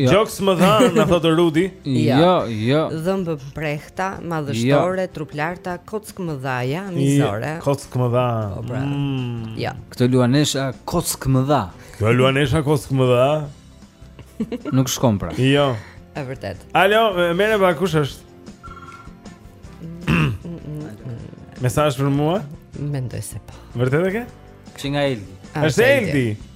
Jo. Gjoksmëdha, na thotë Rudi. Jo, jo. jo. Dhëmbëmprehta, madhështore, jo. truplarta, kockëmëdhaja, mizore. Jo, kockëmëdha. Po, pra. Mm. Jo. Këto luanesha kockëmëdha. Këto luanesha kockëmëdha. Nuk shkon pra. Jo. E vërtetë. Alo, merre pak, kush është? Mesazh për mua? Mendoj se po. Vërtet e ke? Që nga Eldi. Është Eldi.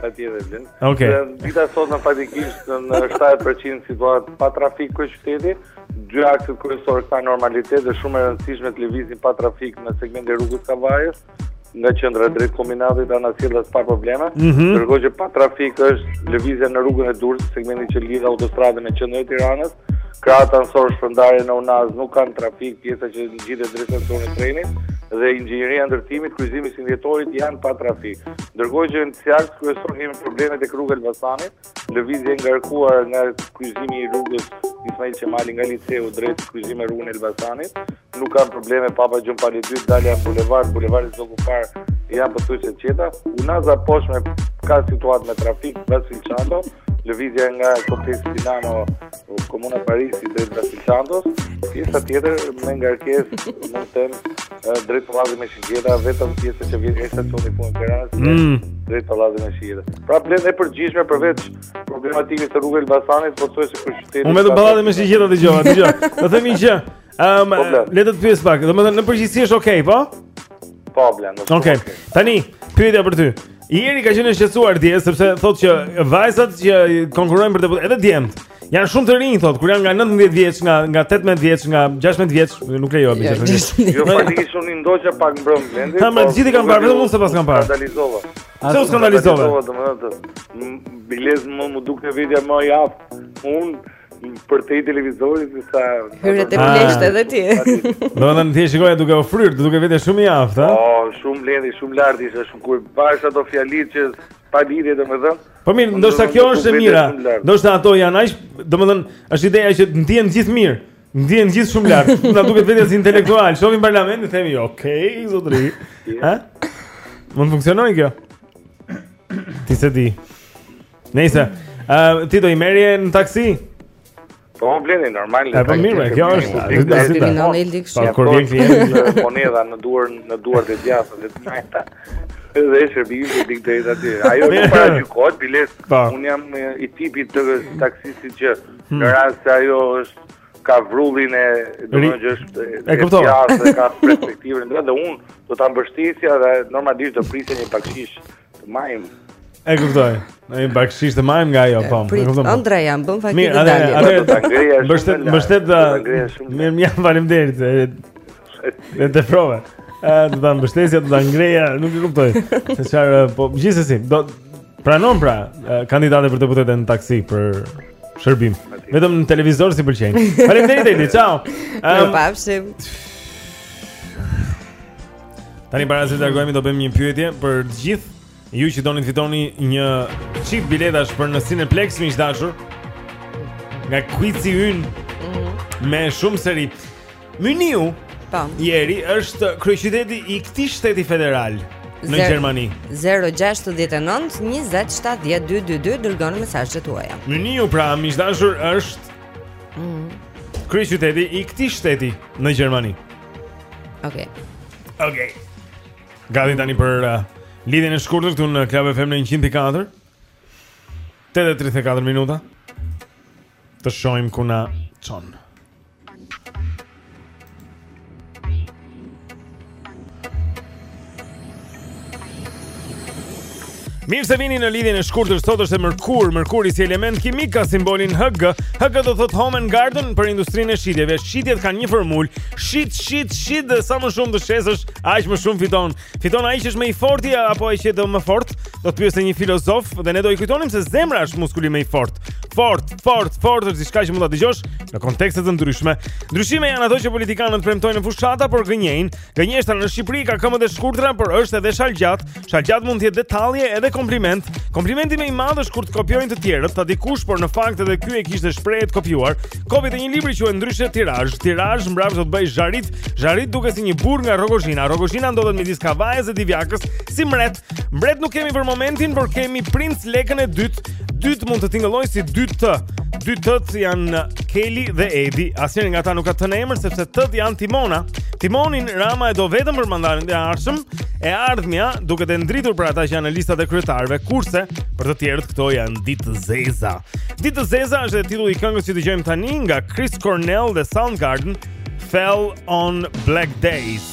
Pa ti dhe vlen. Ok. Dita sot në faktikisht në 7% situata pa trafik kryeqyteti, dy akset kryesore kanë normalitet dhe shumë e rëndësishme të lëvizin pa trafik në segmentin e rrugës Kavajës, nga qendra drejt kombinatit anasjelltas pa probleme. Mm -hmm. Ndërkohë që pa trafik është lëvizja në rrugën e Durrësit, segmenti që lidh autostradën me qendrën e Tiranës. Krahët anësorë shpërndarës në Unazë nuk kanë trafik, pjesa që ngjitet drejt stacionit të trenit dhe inxhinieria e ndërtimit, kryqëzimi 21 Dhjetorit janë pa trafik. Ndërkohë që në një aks kryesor kemi probleme tek rruga e Elbasanit, lëvizje e ngarkuar nga kryqëzimi i rrugës Ismail Qemali nga liceu drejt kryqëzimit me rrugën e Elbasanit, Nuk kanë probleme Papa Gjon Pali 2, dalja në bulevard, bulevardi Zogu i Parë janë pothuajse të qeta. Unaza poshtme ka situatë me trafik, Vasil Shanto, lëvizja nga kompleksi Dinamo, komuna Parisi dhe Vasil Shantos, pjesa tjetër me nga rkes, mund të them, drejt pallatit me shigjeta, vetëm pjesa që vjen te stacioni punë në Peras, mm. drejt pallatit me shigjeta. Pra Blendi në përgjithësi përveç problematikës te rruga e Elbasanit, pothuajse për qytetit... Unë me te pallati me shigjeta të gjoha, të gjoha, të themi që... Ehm, le të të pyes pak. Domethënë në përgjithësi është okay, po? Po, Blendi. Okej. Okay. Tani, pyetja për ty. Jeri ka qenë shqetësuar dje sepse thotë që vajzat që konkurrojnë për deputete, edhe djemt, janë shumë të rinj thotë, kur janë nga 19 vjeç, nga nga 18 vjeç, nga 16 vjeç, nuk lejohet thotë. Jo, faktikisht unë ndoqja pak mbrëmë Blendi. Tamë po, gjithë kanë parë, vetëm unë s'paskam parë. U skandalizova. Pse u skandalizove? Domethënë, biles mu më dukej vetja më i aftë. Unë përtej televizorit se sa Hyre te pleshtat edhe ti. Do të ndihej shikoja duke u fryr, dukej vetja shumë i aftë, ha. Po, shumë Blendi, shumë lart ishte, shumë kur pashë ato fjalitë që pa lidhje domethënë. Po mirë, ndoshta kjo është e mira. Ndoshta ato janë aq, domethënë, është ideja që ndihen gjithë mirë. Ndihen gjithë shumë lart. Na duket vetja si intelektual. Shohim parlamentin, themi, "Ok, zotri." Ha? Mund funksionojë kjo? Ti s'e di. Nëse, ë uh, ti do i merrje në taksi? Po më Blendi normal. Po mirë, kjo është ditë e ditë. Në Eldi kështu. Po kur vjen klienti me monedha në duar në duar të djathtë dhe të majta. Edhe është bi ju dik deri aty. Ajo nuk para gjykohet biles. Po. Unë jam i tipit të taksistit që hmm. në rast se ajo është ka vrullin e domethënë që është e kuptova ka perspektivën dhe unë do ta mbështesja dhe normalisht do prisja një bakshish Të majmë. E kuptoj. Një bakshish të majmë nga ajo, po. Prandaj jam, po në fakt i dalë. Mirë, mbështet, mbështet, mirë mja, faleminderit, e të prove. Do ta mbështesja, do ta ngreja, nuk e kuptoj. Se çfarë, po, gjithsesi, do, pranon pra, kandidate për deputete në taksi, për shërbim. Vetëm në televizor s'i pëlqen. Faleminderit, Eldi, ciao. U pafshim. Tani para se të largohemi do bëjmë një pyetje për të gjithë ju që doni të fitoni një çift biletash për në Cineplex miq të dashur. Nga quizi ynë mm -hmm. me shumë seri. Mynihu. Tam. Po. Jeri është kryeqyteti i këtij shteti federal në Gjermani. 069207222 dërgoni mesazhet tuaja. Mynihu pra miq të dashur është mm -hmm. kryeqyteti i këtij shteti në Gjermani. Okej. Okay. Okej. Okay. Gati tani për uh, lidhjen e shkurtër këtu në Club FM në 104.4. 8:34 minuta. Të shohim ku na çon. Mirë se vini në lidhjen e shkurtër sot është e mërkur, mërkuri si element kimik ka simbolin Hg. Hg do të thotë home and garden për industrinë e shitjeve. Shitjet kanë një formulë, shit shit shit dhe sa më shumë të shesësh, aq më shumë fiton. Fiton ai që është më i forti apo ai që do më fort? Do të pyeste një filozof dhe ne do i kujtonim se zemra është muskuli më i fortë. Fort, fort, fort është diçka që mund ta dëgjosh në kontekste të ndryshme. Ndryshime janë ato që politikanët premtojnë në fushata, por gënjejnë. Gënjeshtra në Shqipëri ka këmbët e shkurtra, por është edhe shalëgjatë. Shalëgjatë mund të jetë e tallje edhe kompliment. Komplimenti më i madh është kur të kopjojnë të tjerët, tha dikush, por në fakt edhe ky e kishte shprehje të kopjuar. Kopjet e një libri quhen ndryshe tirazh. Tirazh mbrapsht do të bëjë zharit. Zharit duket si një burrë nga Rrogozhina. Rrogozhina ndodhet midis Kavajës dhe Divjakës, si mbret. Mbret nuk kemi për momentin, por kemi princ Lekën e dytë. Dytë mund të tingëllojë si dy të. Dy t-të janë Keli dhe Edi. Asnjëri nga ta nuk ka të në emër sepse t-të janë te Mona. Timonin Rama e do vetëm për mandatin e ardhshëm, e ardhmja duket e ndritur për ata që janë në listat e kryetarëve, kurse për të tjerët këto janë ditë të zeza. Ditë të zeza është dhe titulli i këngës që dëgjojmë tani nga Chris Cornell dhe Soundgarden, Fell on Black Days.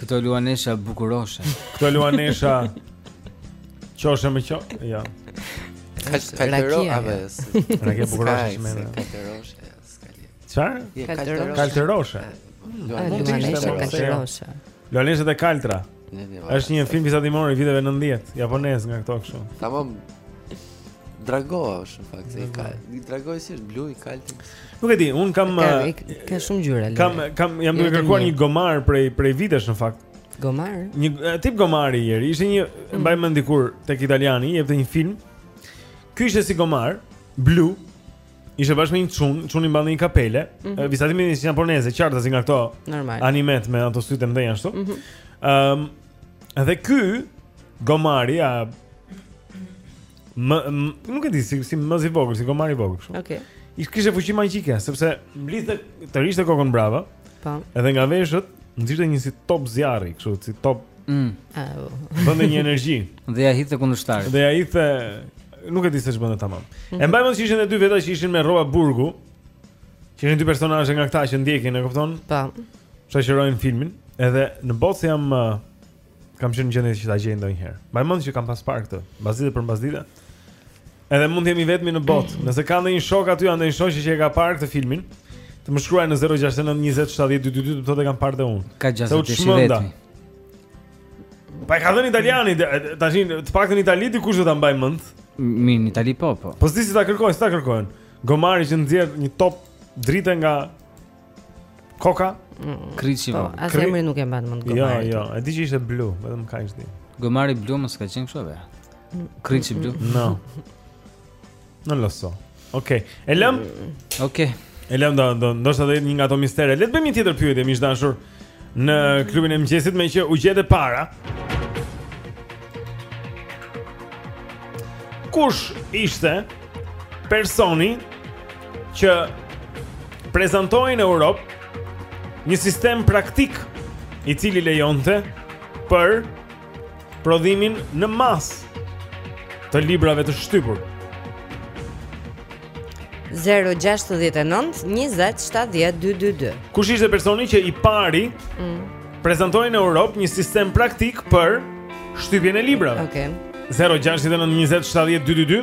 Këto luanesha bukuroshe. Këto luanesha qoshe me qo, ja. Kaltëroshe. Pra ke bukuroshe me. Kaltëroshe, skali. Çfarë? Kaltëroshe. Kaltëroshe. Luanesha kaltëroshe. Luanesha të kaltra. Është një film vizatimor i viteve 90, japonez nga këto kështu. Tamam. Dragoi është në fakt, i ka. Dragoi si është blu i kaltër. Nuk e di, unë kam ka, eh, ka shumë ngjyra. Kam kam jam duke kërkuar një gomar prej prej vitesh në fakt. Gomar? Një eh, tip gomari i eri, ishte një mm. mbaj mend dikur tek italiani, jepte një film. Ky ishte si gomar, blu. Ishte bashkë me një çun, çuni mbante një kapele. Mm -hmm. Vizatimi ishte japoneze, qartë si nga këto. Normal. Animet me ato sytë e mëdhenj ashtu. Mhm. Ëm, mm -hmm. um, Edhe ky gomari ama nuk e di si si më i vogël, si gomari i vogël kështu. Okej. Okay. Ish kishte fuqi magjike, sepse mblidhte tërhiqte kokën mbrapa. Po. Edhe nga veshët nxirrte një si top zjarri, kështu si top. Mm. Bënë një energji. Dhe ja hidhte kundërshtarit. Dhe ja hidhte nuk e di se ç'bënte tamam. Mm -hmm. E mbaj mend që ishin edhe dy veta që ishin me rroba burgu. Keni dy personazhe nga këta që ndjekin, e kupton? Po. Shoqërojnë filmin, edhe në botë jam uh, kam qenë gjendje që ta gjej ndonjëherë. Mbaj mend që kam pas parë këtë, mbasdite për mbasdite. Edhe mund të jemi vetëm në botë. Nëse ka ndonjë shok aty, ndonjë shoqe që e ka parë këtë filmin, të më shkruajë në 069 20 70 222, të thotë e kam parë dhe unë. Ka gjasa të jesh i vetmi. Po e ka dhënë italiani, tashi të paktën në Itali dikush do ta mbajë mend. Në Itali po po. Po si ta kërkojnë, si ta kërkojnë? Gomari që nxjerr një top drite nga koka. Kriçi po. po as emrin nuk e mban mend jo, Gomari. Jo, jo, e di që ishte blu, vetëm kaq di. Gomari blu mos ka qenë kështu vetë. Mm. Kriçi blu. No. Non lo so. Okej. Okay. E lëm? Okej. Okay. E lëmë do ndoshta do jetë një nga ato mistere. Le të bëjmë një tjetër pyetje, miq të dashur. Në klubin e mëngjesit meqë u gjet e para. Kush ishte personi që prezantoi në Europë një sistem praktik i cili lejonte për prodhimin në masë të librave të shtypur. 069 20 70 222 Kush ishte personi që i pari mm. prezantoi në Europë një sistem praktik për shtypjen e librave? Okay. 069 20 70 222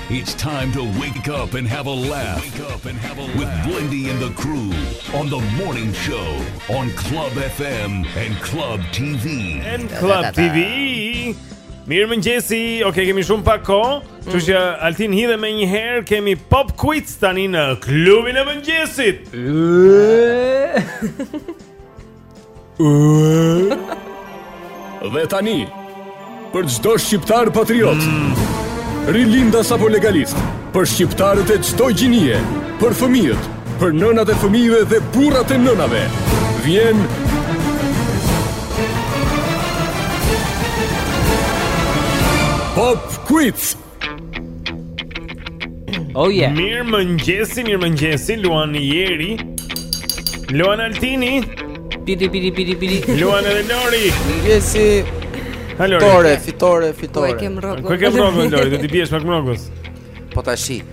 It's time to wake up and have a laugh with Blendi and the crew on the morning show on Club FM and Club TV. And Club TV. Mirëmëngjesi, ok, kemi shumë pak kohë kështu që mm. Altin hidhe menjëherë Kemi pop quiz tani në klubin e mëngjesit Dhe tani, për çdo shqiptar patriot, rilindas apo legalist, për shqiptarët e çdo gjinie, për fëmijët, për nënat e fëmijëve dhe burrat e nënave, vjen Pop Quiz! Oh yeah. Mirëmëngjesi, mirëmëngjesi, luan Jeri Luan Altini Piti, piti, piti, piti Luan edhe Lori Mëngjesi Fitore, fitore, fitore Kur e kem rrogën Kur e kem rrogën, Lori, do t'i biesh pak më rrogës Po tashi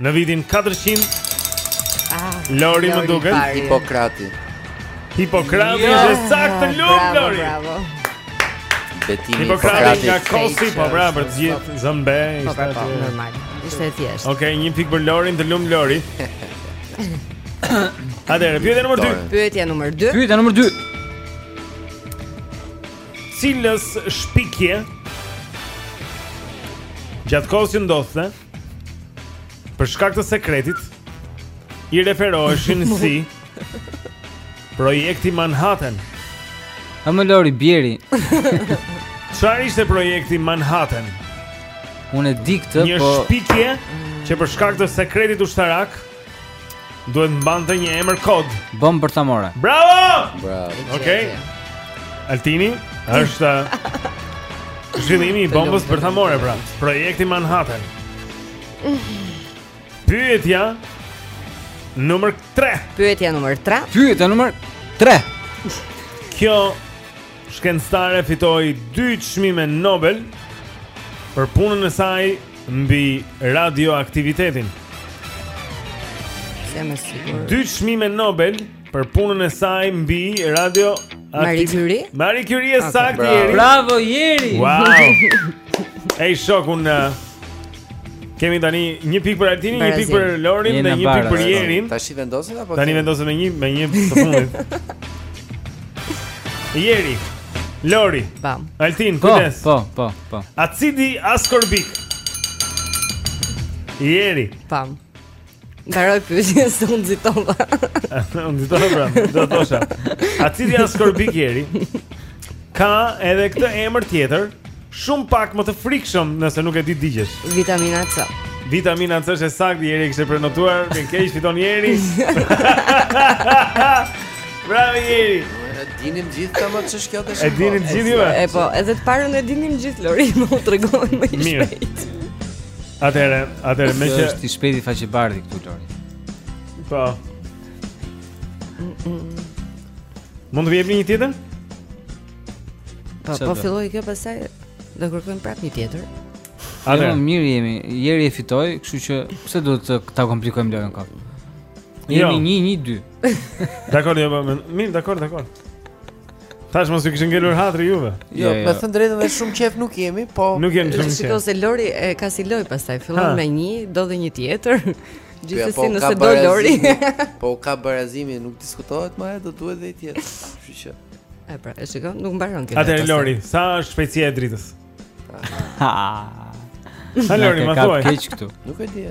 Në vitin 400 ah, Lori më duket Hipokrati Hipokrati jo. është e saktë të lumtë Lori Bravo Betimi Hipokrati nga Kosi Po pra për të gjithë zëmbe Po pra po normal Ishte e thjeshtë Oke okay, një pikë për Lorin të lumtë Lori Atëherë, pyetja numër 2 Pyetja numër 2 Pyetja numër 2 Cilës shpikje Gjatë kohës që ndodhte, Për shkak të sekretit i referoheshin si Projekti Manhattan. A më Lori bjeri. Çfarë ishte projekti Manhattan? Unë e di këtë, po një shpikje që për shkak të sekretit ushtarak Duhet të mbante një emër kod. Bombë bërthamore. Bravo! Bravo. Okej. Okay. Altini është zhvillimi i bombës bërthamore pra. Projekti Manhattan. Pyetja numër 3. Pyetja numër 3. Pyetja numër 3. Kjo shkencëtare fitoi dy çmime Nobel për punën e saj mbi radioaktivitetin. Jam e sigurt. Dy çmime Nobel për punën e saj mbi radio Marie Curie. Marie Curie okay. saktë Jeri. Bravo Jeri. Wow. Ej shokun uh, Kemi tani një pikë për Altinin, një pikë për Lorin dhe një pikë për Jerin. Tash i vendosin apo? Tani vendoset me një me një të fundit. Jeri. Lori. Pam. Altin, po, kujdes. Po, po, po. Acidi askorbik. Jeri. Pam. Mbaroj pyetjen se unë nxitova. Unë nxitova pra, do të thosha. Acidi askorbik Jeri. Ka edhe këtë emër tjetër. Shumë pak më të frikshëm nëse nuk e di digjesh. Vitamina C. Vitamina C është saktë, Jeri kishte prenotuar, më keq fiton Jeri. Bravo Jeri. E dinim gjithë tamam ç'është kjo tash. E dinim po. gjithë ju. Jo? E po, edhe të parën e dinim gjithë Lori, po u tregua më i shpejt. Atëre, atëre meqë është i shpejti faqebardhi këtu Lori. Po. Mund të vijë një tjetër? Po po filloi kjo pastaj do kërkojmë prapë një tjetër. A jo, mirë jemi. Jeri e fitoi, kështu që pse duhet të ta komplikojmë lojën kot? Jo. Jemi 1-1-2. Dakor, jo, më mirë, dakor, dakor. Tash mos ju kishte ngelur hatri juve. Jo, jo, jo. me thënë drejtën dhe shumë qef nuk kemi, po Nuk kemi shumë qef. Shikoj se Lori e ka si lojë pastaj, fillon me një, do dhe një tjetër. Gjithsesi po nëse do Lori. Po ka barazimi, nuk diskutohet më, do duhet dhe tjetër. Kështu që E pra, e shikon, nuk mbaron kjo. Atë Lori, sa është shpejtësia e dritës? Ha. Ha Lori, më thuaj. Keq këtu. Nuk e di.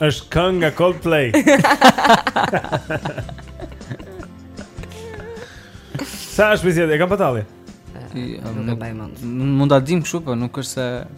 Është këngë nga Coldplay. Sa është shpejtësia? E kam patalli. Ti nuk e mbaj mend. Mund ta dim kështu, po nuk është se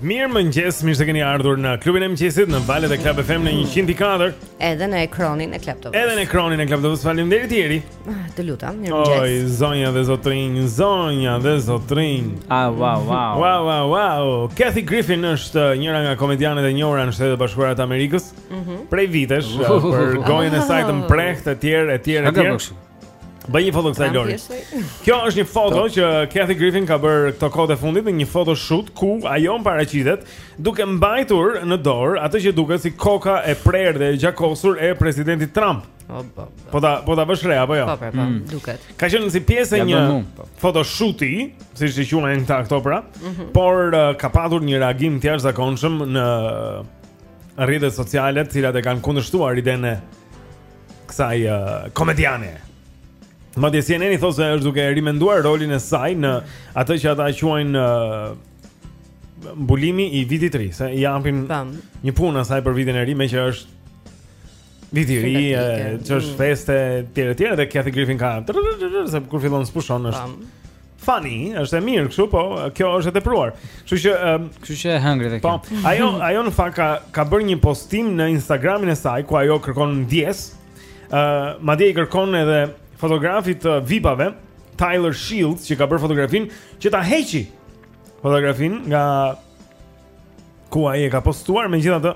Mirëmëngjes, mirë se keni ardhur në klubin e mëngjesit, në valët e Club FM në 104 Edhe në ekranin e Club TV-së Edhe në ekranin e Club TV-së, faleminderit Eri ah, Të lutem, mirëmëngjes Oj, zonja dhe zotërinj, zonja dhe zotërinj Ah, wow, wow Wow, wow, wow Kathy Griffin është njëra nga komedianet e njohura në Shtetet e Bashkuara të Amerikës mm -hmm. Prej vitesh, uh, për gojën e saj të mprehtë, e tjerë, e tjerë, e tjerë Bëj një foto kësaj Lori. Kjo është një foto që Kathy Griffin ka bërë këto kohë të fundit në një photoshoot ku ajo paraqitet duke mbajtur në dorë atë që duket si koka e prerë dhe e gjakosur e presidentit Trump. Po ta po ta vësh re apo jo? Po, po, po, mm. duket. Ka qenë si pjesë e një po. photoshooti, siç e quajnë këta këto pra, mhm. por uh, ka patur një reagim të jashtëzakonshëm në rrjetet sociale, të cilat e kanë kundërshtuar idenë kësaj uh, komediane. Madje CNN-i thotë se është duke rimenduar rolin e saj në atë që ata quajnë uh, mbulimi i vitit të ri, se i japin një punë asaj për vitin e ri, meqë është viti i ri, ç'është mm. festë etj etj dhe Kathy Griffin ka, se kur fillon s'pushon është Funny, është e mirë kështu, po kjo është e tepruar. Kështu që, um, kështu që e hëngri dhe po, kjo. Po, ajo ajo në fakt ka ka bërë një postim në Instagramin e saj ku ajo kërkon ndjesë. Ë, uh, madje i kërkon edhe fotografit të VIP-ave, Tyler Shields, që ka bërë fotografinë, që ta heqi fotografinë nga ku ai e ka postuar, megjithatë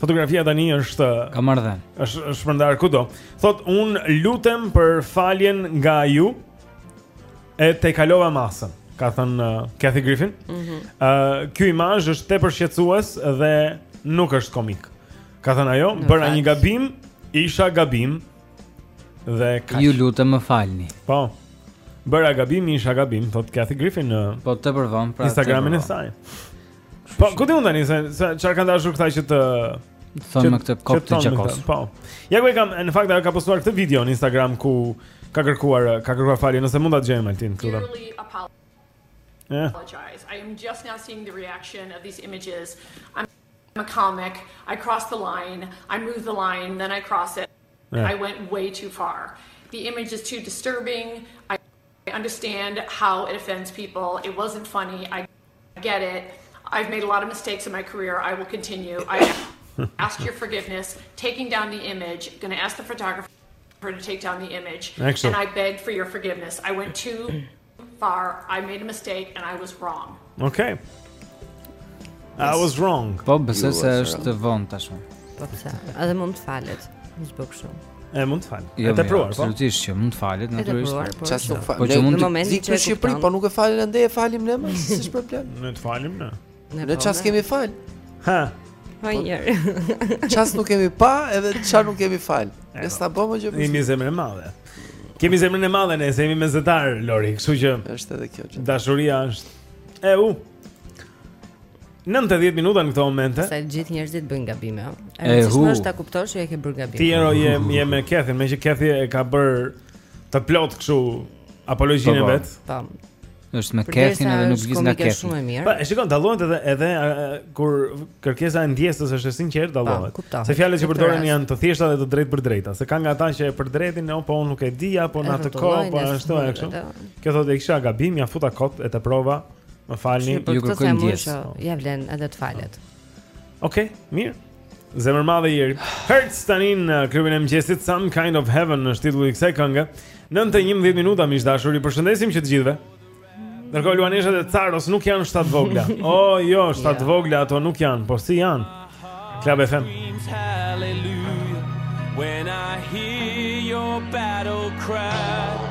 fotografia tani është ka marrë dhenë. Është është shpërndarë kudo. Thotë unë lutem për faljen nga ju. E tejkalova masën, ka thënë uh, Kathy Griffin. Ëh, mm -hmm. uh, ky imazh është tepër shqetësues dhe nuk është komik. Ka thënë ajo, bëra një gabim, isha gabim, Dhe kaq. Ju lutem më falni. Po. Bëra gabim, isha gabim, thotë Kathy Griffin në Po të përvon pra Instagramin e saj. Po, ku e di unë tani se çfarë kanë dashur këta që të thonë me këtë kokë të gjakos. Po. Ja ku e kam, në fakt ajo ka postuar këtë video në Instagram ku ka kërkuar, ka kërkuar falje, nëse mund ta dëgjojmë Altin këtu. Yeah. I am just now seeing the reaction of these images. I'm a comic. I cross the line. I move the line, then I cross it. Yeah. I went way too far. The image is too disturbing. I understand how it offends people. It wasn't funny. I get it. I've made a lot of mistakes in my career. I will continue. I ask your forgiveness, taking down the image, going to ask the photographer to take down the image. Excellent. And I beg for your forgiveness. I went too Far, I made a mistake and I was wrong. Okay. I was wrong. Po besoj se është vonë tashmë. Po pse? Edhe mund të falet. Mos bëj kështu. E mund të fal. Jo, e jo, tepruar, po. Absolutisht që mund të falet natyrisht. Po. Çfarë do të falet? Po që mund të falet në Shqipëri, po nuk e falim ne, s'është problem. Ne të falim ne. Ne çfarë s'kemi fal? Ha. Po një herë. Çfarë nuk kemi pa, edhe çfarë nuk kemi fal. Ne po. s'ta bëmë gjë. Ne kemi zemrën e madhe. Kemi zemrën e madhe ne, se jemi me zetar Lori, kështu që është edhe kjo gjë. Dashuria është. E u. 90 minuta në këto momente. Se gjithë njerëzit bëjnë gabime. E rëndësishme është ta kuptosh që e ke bërë gabim. Ti Ero je je me Kethin, meqë Kethi e ka bër të plot kështu apologjinë po, po. vet. Tam. Është me Kethin edhe nuk vjen nga Kethi. Po, e shikon dallohet edhe edhe kur kërkesa e ndjesës është e sinqertë dallohet. Se fjalët që përdoren janë të thjeshta dhe të drejtpërdrejta. Se ka nga ata që e përdredhin, o, po unë nuk e di apo në atë kohë po ashtu e kështu. Kjo thotë e kisha gabim, ia futa kot e të vrava. Më falni, ju kërkoj ndjesë. Ia vlen edhe të falet. Okej, mirë. Zemërmadhe Eri. Hurts tani në klubin e mëngjesit Some kind of heaven është titulli i kësaj kënge 9-11 minuta miq të dashur, ju përshëndesim që të gjithve Ndërkohë luaneshat e Caros nuk janë shtatvogla O oh, jo, shtatvogla ato nuk janë Po si janë Club FM When I hear your battle cry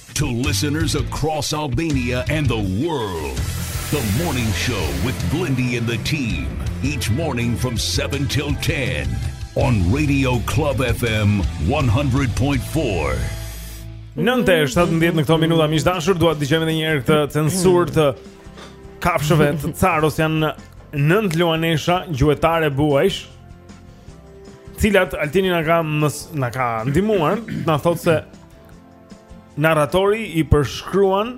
To listeners across Albania and the world, the morning show with Blendi and the team, each morning from 7 till 10 on Radio Club FM 100.4. Nëntë e 17 në këto minuta miq të dashur, dua të dëgjojmë edhe një herë këtë censurë të kafshëve të Caros janë nëntë luanesha gjuetare buajsh. Cilat Altini na ka mës, na ka ndihmuar, na thotë se narratori i përshkruan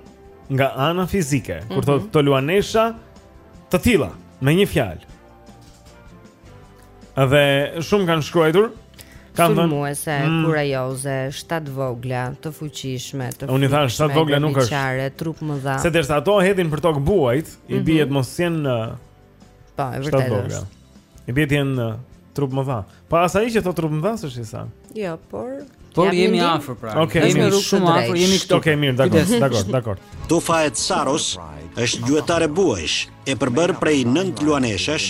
nga ana fizike, kur thotë mhm luanesha të tilla me një fjalë. Dhe shumë kanë shkruar sulmuese mm. kurajoze, shtatvogla, të fuqishme, të fuqishme. Unë thashë shtatvogla nuk është. Çfarë, trupmëdha. Se derisa ato hedhin përtokë buajt, i bie të mos jenë Po, e vërtetë është. I bie të jenë trupmëdha. Po asaj që thotë trupmëdha s'është e saktë. Jo, por Por ja, jemi afër pra. Okay, jemi shumë afër, jemi këtu. Okej, okay, mirë, dakord, dakord, dakord. Tufa e Caros është gjuetare buajsh, e përbërë prej nëntë luaneshash.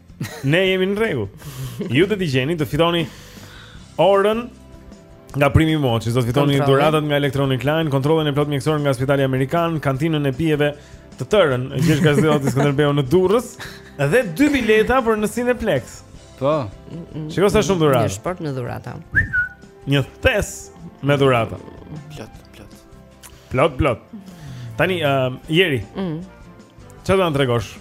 Ne jemi në rregull. Ju do t'i gjeni, do fitoni orën nga Primi Moçi, do të fitoni dhuratat nga Electronic Line, kontrollin e plot mjekësor nga Spitali Amerikan, kantinën e pijeve të tërën, Gjergj Kastrioti Skënderbeu në Durrës dhe dy bileta për në Cineplex. Po. Shiko sa shumë dhurata. Një shportë me dhurata. Një thes me dhurata. Plot, plot. Plot, plot. Tani, uh, jeri, mm. ça do na tregosh?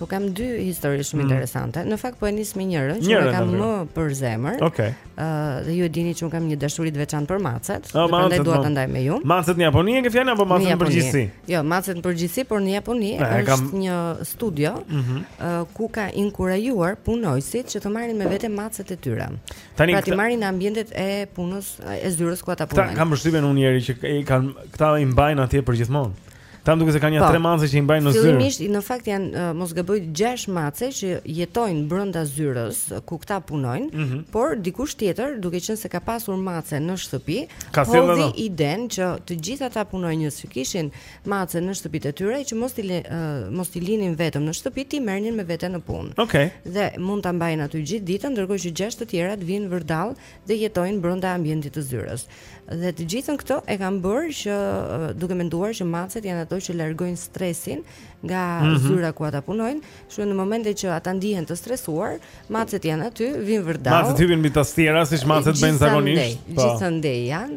Po kam dy histori shumë mm. interesante. Në fakt po e nis me njërën, që e kam më për zemër. Okej. Okay. Uh, dhe ju e dini që un kam një dashuri të veçantë për macet, oh, prandaj dua po. ta ndaj me ju. Macet në Japoni e ke fjalën apo macet në përgjithësi? Jo, macet në përgjithësi, por në Japoni e, është kam... një studio mm -hmm. uh, ku ka inkurajuar punonjësit që të marrin me vete macet e tyre. Tani pra ti marrin në ambientet e punës e zyrës ku ata punojnë. Kam përshtypjen unë Jeri që i kanë këta i mbajnë atje përgjithmonë. M'u duk se kanë nja po. tre mace që i mbajnë në zyrë. Fillimisht në fakt janë uh, mos gaboj 6 mace që jetojnë brenda zyrës ku këta punojnë, mm -hmm. por dikush tjetër, duke qenë se ka pasur mace në shtëpi, ka hodhi idenë që të gjithë ata punonjës që kishin mace në shtëpitë e tyre që mos ti le, uh, mos ti linin vetëm në shtëpi ti merrnin me vete në punë. Okej. Okay. Dhe mund ta mbajnë aty gjithë ditën ndërkohë që gjashtë të tjerat vijnë vërdall dhe jetojnë brenda ambientit të zyrës. Dhe të gjithën këtë e kanë bërë që uh, duke menduar që macet janë ato që largojnë stresin nga mm -hmm. zyra ku ata punojnë, kështu në momentin që ata ndihen të stresuar, macet janë aty, vijnë vërdall. Macet hyjnë mbi tastiera siç macet bëjnë zakonisht. Po. Gjithandej janë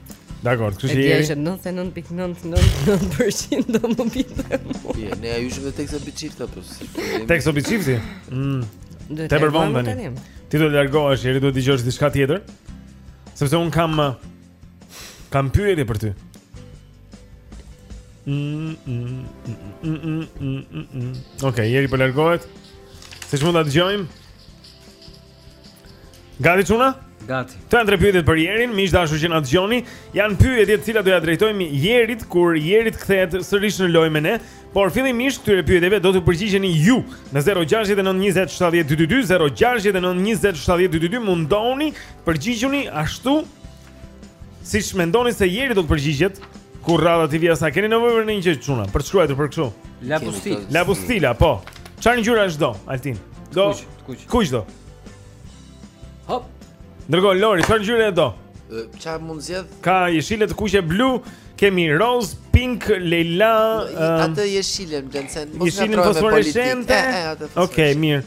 Dakor, kështu Jeri. Është 99.99% do më binte. Je, ne ajo është vetë tek a çift apo si? Tek a çift? Mm. Te përbon tani. Ti do të largohesh, jeri duhet të dëgjosh diçka tjetër? Sepse un kam kam pyetje për ty. Mm, mm, mm, Okej, jeri po largohet. Siç mund ta dëgjojmë. Gati çuna? Gati. Tre janë tre pyetjet për Jerin, miq të dashur që na dëgjoni, janë pyetjet të cilat do ja drejtojmë Jerit kur Jeri të kthehet sërish në lojë me ne, por fillimisht këtyre pyetjeve do t'u përgjigjeni ju në 0692070222, 0692070222 mendoni, përgjigjuni ashtu Siç mendoni se Jeri do të përgjigjet, kur radha t'i vijë. A keni nevojë për ndonjë gjë çuna, për të shkruar për kështu. La bustila. La bustila, po. Çfarë ngjyre e do, Altin? Do. Kuq, kuq. Kuq do. Hop. Ndërkohë Lori, çfarë ngjyre do? Ça mund zgjedh? Ka jeshile të kuqe blu, kemi rozë, pink, lila... Atë jeshile më jep, se mos ngatërrojmë politikë. Jeshile në fosforescente? E, e, atë fosforescente. Okej, mirë.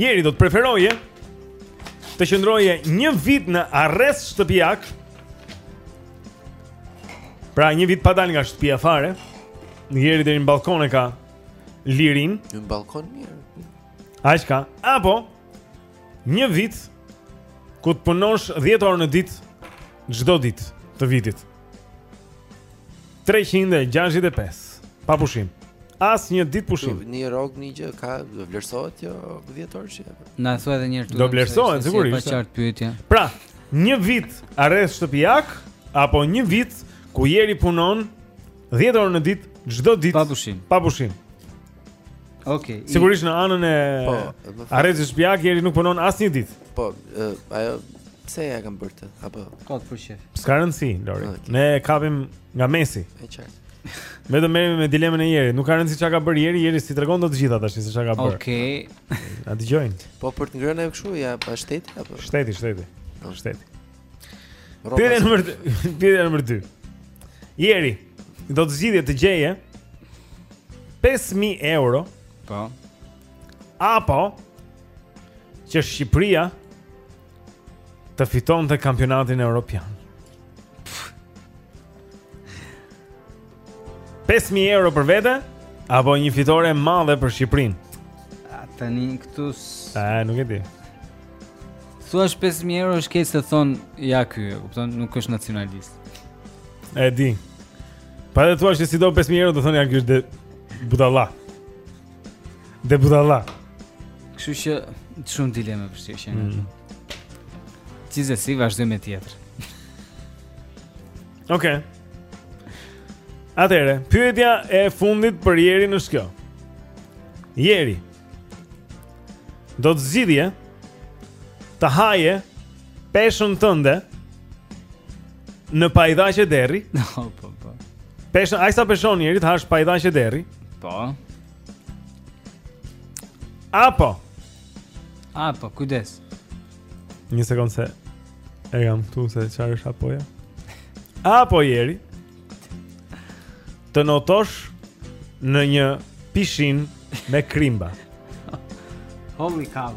Jeri do të preferoje të qëndroje një vit në arrest shtëpiak. Pra një vit pa dal nga shtëpia fare. Jeri deri në balkon e ka lirinë. Në balkon mirë. Aq ka. Apo një vit ku të punosh 10 orë në ditë çdo ditë të vitit. 365 pa pushim. As një ditë pushim. Një rrogë një gjë ka do vlerësohet kjo vjetor që. Na thua edhe një herë. Do vlerësohet sigurisht. E qartë pyetja. Pra, një vit arrest shtëpiak apo një vit ku Jeri punon 10 orë në ditë çdo ditë pa pushim. Pa pushim. Okej. Okay, Sigurisht në anën e Po, arrest shtëpiak Jeri nuk punon asnjë ditë. Po, uh, ajo pse ja kam bërë të? Apo kot për qejf. S'ka rëndsi, Lori. Okay. Ne kapim nga mesi. E qartë. Me të merrem me dilemën e Jerit. Nuk ka rëndësi çka ka bërë Jeri, Jeri s'i tregon dot të gjitha tash se çka ka bërë. Okej. Okay. Na dëgjojnë. Po për të ngrënë ajo kështu ja jep shteti apo? Shteti, shteti. Oh. Shteti. Pyetja nr. 2. Pyetja nr. 2. Jeri, do të zgjidhje të gjeje 5000 euro. Po. Apo që Shqipëria të fitonte kampionatin evropian. 5000 euro për vete apo një fitore e madhe për Shqipërinë. Tani këtu A, nuk e di. Thua 5000 euro është keq të thon ja ky, e kupton, nuk është nacionalist. E di. Pa dhe thua se s'i do 5000 euro do thon ja ky është budalla. De budalla. Kështu që shumë dilema për shkak të. Gjithsesi vazhdojmë me tjetër. Okej. Okay. Atëre, pyetja e fundit për Jerin është kjo. Jeri. Do të zgjidhje të haje peshën tënde në pajdaqe derri. No, po, po. Peshën, aq sa peshon Jeri të hash pajdaqe derri? Po. Apo. Apo, kujdes. Një sekundë se e kam këtu se çfarë është apoja. Apo Jeri. Të notosh në një pishin me krimba. Holy cow.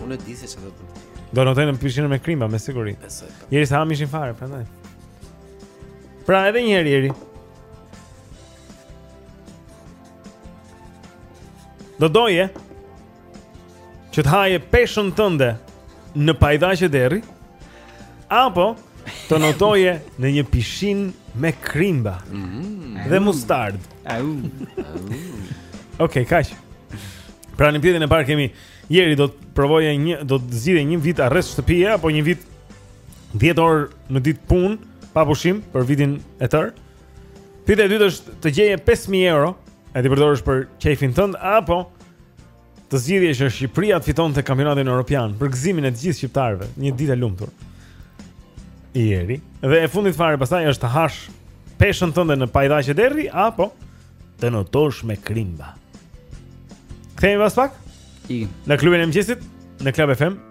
Unë e di se çfarë do të. Do notoj në pishin me krimba me siguri. Besoj. Po. Jeri s'e ha mishin fare prandaj. Pra edhe një herë Jeri. Do doje. që të haje peshën tënde në pajdaqe derri apo të notoje në një pishin me krimba mm. dhe mustard. Au. Okej, kaq. Pra në pyetjen e parë kemi Jeri do të provoje një do të zgjidhte një vit arrest shtëpie apo një vit 10 orë në ditë punë pa pushim për vitin e tërë. Pyetja e dytë është të gjeje 5000 euro, e t'i përdorësh për qejfin tënd apo Të zgjidhje që Shqipëria të fitonte kampionatin Europian Për gëzimin e të gjithë shqiptarëve Një ditë e lumtur Jeri Dhe e fundit fare pastaj është të hash Peshën tënde në paidhaqe derri Apo të notosh me krimba Kthehemi pas pak Në klubin e mëngjesit Në Club FM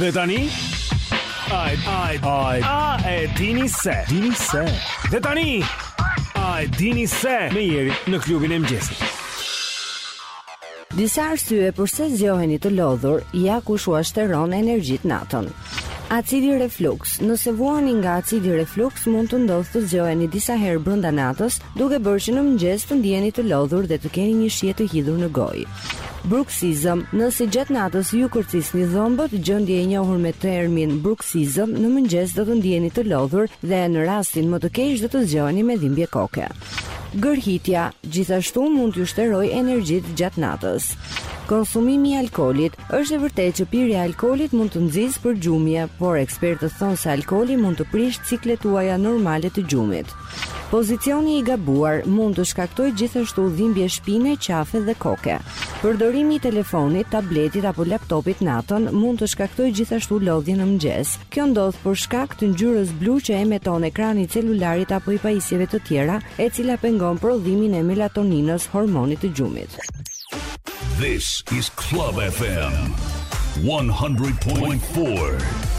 Dhe tani Ai ai ai a e dini se dini se Dhe tani A e dini se me Jerin në klubin e mëngjesit Disa arsye përse zgjoheni të lodhur ja kush ua shteron energjitë natën Acidi reflux. Nëse vuani nga acidi reflux, mund të ndodhë të zgjoheni disa herë brenda natës, duke bërë që në mëngjes të ndiheni të lodhur dhe të keni një shije të hidhur në gojë. Bruksizëm, nëse gjatë natës ju kërcisni dhëmbët, gjendje e njohur me termin bruksizëm, në mëngjes do të ndiheni të lodhur dhe në rastin më të keq do të zgjoheni me dhimbje koke. Gërhitja, gjithashtu mund t'ju shterojë energjitë gjatë natës. Konsumimi i alkoolit, është e vërtetë që pirja e alkoolit mund të nxisë përgjumje, por ekspertët thonë se alkooli mund të prishë ciklet tuaja normale të gjumit. Pozicioni i gabuar mund të shkaktojë gjithashtu dhimbje shpine, qafe dhe koke. Përdorimi i telefonit, tabletit apo laptopit natën mund të shkaktojë gjithashtu lodhje në mëngjes. Kjo ndodh për shkak të ngjyrës blu që emeton ekrani i celularit apo i pajisjeve të tjera, e cila pengon prodhimin e melatoninës, hormonit të gjumit. This is Club FM 100.4.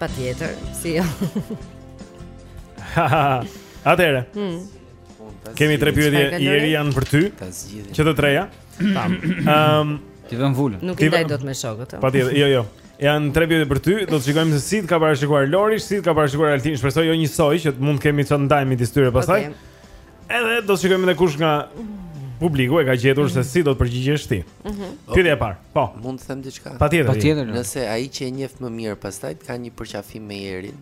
Patjetër, si jo Atëhere hmm. Kemi tre pyetje Jeri janë për ty Që të treja Tam um, T'i vëm vulë Nuk i ndaj dot me shokët Patjetër, jo jo Janë tre pyetje për ty, do të shikojmë se si të ka parashikuar Lori, si të ka parashikuar Altin. Shpresoj jo njësoj që mund të kemi ça ndajmë midis tyre pastaj. Okay. Edhe do të shikojmë edhe kush nga publiku e ka gjetur se si do të përgjigjesh ti. Mhm. Pyetja e parë. Po. Mund të them diçka? Patjetër. Patjetër. Nëse ai që e njeh më mirë pastaj ka një përqafim me Jerin.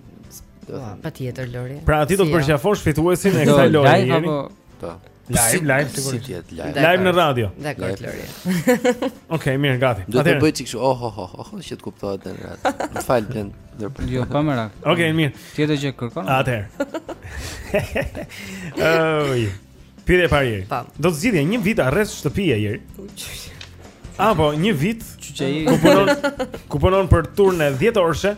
Patjetër Lori. Pra ti do të përqafosh fituesin e kësaj loje. Live apo? Po. Live, live sigurisht. Live në radio. Dakor Lori. Okej, mirë, gati. Do të bëj çik kshu. Oh, oh, oh, oh, që të kuptohet në radio. Më fal, Blendi. Jo, pa merak. Okej, okay, mirë. Tjetër ç'kërkon. Atëherë. Oj. Pyetja e parë. Do të zgjidhje një vit arrest shtëpie Jeri. Apo një vit. Çuçi. Ku punon? Ku punon për turne 10 orëshe?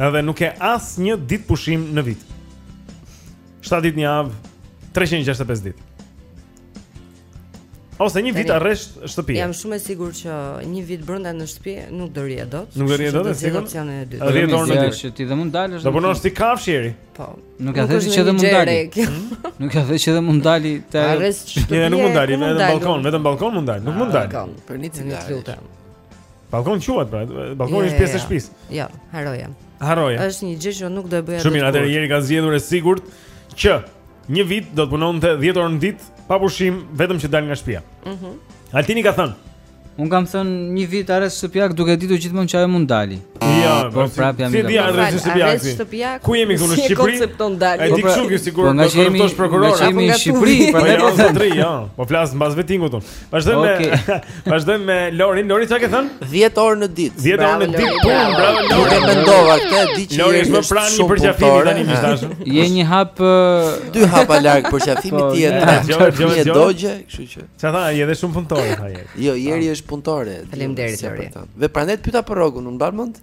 Edhe nuk ke asnjë ditë pushim në vit. 7 ditë në javë, 365 ditë. Ose një vit arrest shtëpie. Jam shumë e sigurt që një vit brenda në shtëpi nuk do rrihet dot. Nuk do rrihet dot, sigurisht. Situacioni i dytë. Rrihet dot në dy. Që ti do mund dalësh. Do punosh si kafshë Jeri. Po. Nuk ka thënë që do mund dali. Hmm? Nuk ka thënë që do mund dali te arrest shtëpie. Jo, nuk mund dali, vetëm balkon, vetëm balkon mund dali. Nuk mund ah, dali. Për një cigaretë. Balkon quhet pra, balkoni është pjesë e shtëpisë. Jo, harroje. Harroje. Është një gjë që nuk do e bëja. Shumë mirë, atëherë Jeri ka zgjedhur e sigurt që Një vit do të punonte 10 orë në ditë pa pushim vetëm që dal nga shtëpia. Mhm. Mm Altini ka thënë, Un kam thënë një vit arrest shtëpiak duke ditur gjithmonë që ajo mund dali. Jo, po prapë jam. Si di arrest shtëpiak? Ku jemi këtu në Shqipëri? Si koncepton dali? Ai di kështu që sigurisht do të thosh prokuror. Nga jemi në Shqipëri, prandaj po thënë tri, jo. Po flas pas veten këtu. Vazhdojmë okay. me vazhdojmë me Lorin. Lori çka ke thën? 10 orë në ditë. 10 orë në ditë. Po, bravo Lori. Nuk e mendova këtë, e di që Lori është më pranë një përqafimi tani më tash. Je një hap dy hapa larg përqafimi po, ti e ta. Jo, jo, jo. Dogje, kështu që. Ça tha, je edhe shumë punëtore tha je. Jo, Jeri është punëtore. Faleminderit Lori. Dhe prandaj pyeta për rrogën, unë mbaj mend.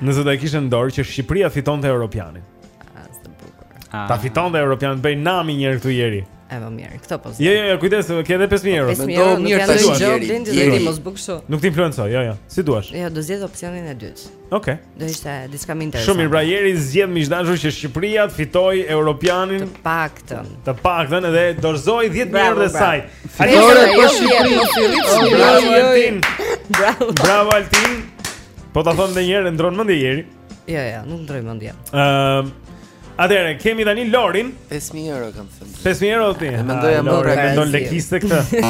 Nëse do e kishte në dorë që Shqipëria fitonte Europianin. Ah. Ta fitonte Europianin bëj nami një herë këtu Jeri. E vë mirë, këto po. Jo, jo, jo, kujdes, ke edhe 5000 euro. Mendo mirë tash Jeri. Jeri mos bëj kështu. Nuk të influencoj, jo, jo. Si duash. Jo, do zgjedh opsionin e dytë. Okej. Do ishte diçka më interesante. Shumë mirë, pra Jeri zgjedh miq të dashur që Shqipëria të fitojë Europianin. Të pak. Të paktën edhe dorëzoi 10 mijë euro të saj. Fitore për Shqipërinë. Bravo Altin. Bravo. Bravo Altin. Po ta thon edhe një herë ndron mendje Jeri. Jo, jo, nuk ndroj mendje. Ëm Atëherë kemi tani Lorin. 5000 euro kam thënë. 5000 euro ti. E mendoja më pra mendon lekiste këtë.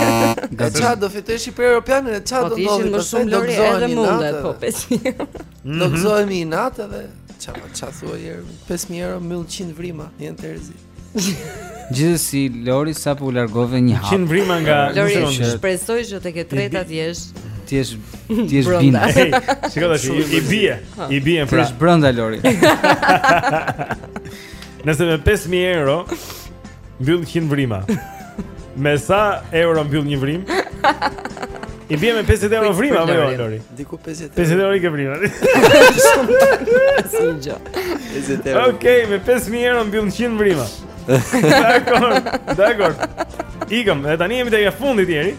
Nga çfarë do fitoshe për Europianin e çfarë po, do ndodhi më shumë Lori edhe mundet po 5000. Mhm. Do gëzohemi një natë edhe çfarë po çfarë thua herë 5000 euro mbyll 100 vrima në një terzi. Gjithsesi Lori sapo u largove një hap. 100 vrima nga Lori, shpresoj që tek e treta të jesh ti jesh ti jesh bind. Shikoj tash i bie. I bie pra. Ti jesh brenda Lori. Nëse me 5000 euro mbyll 100 vrima. Me sa euro mbyll një vrimë? I bie me 50 euro vrima apo jo Lori? Diku 50 euro. 50 euro i ke vrima. Shumë gjë. 50 euro. Okej, me 5000 euro mbyll 100 vrima. Dakor, dakor. Ikim, e tani jemi te e fundit Jeri.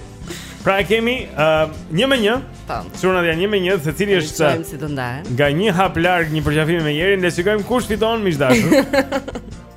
Pra e kemi uh, një me një Tam. Po. Surna dhja një me një Secili është Shikojmë si të ndajë Nga një hap larg një përqafimi me Jerin Le shikojmë kush fiton miq të dashur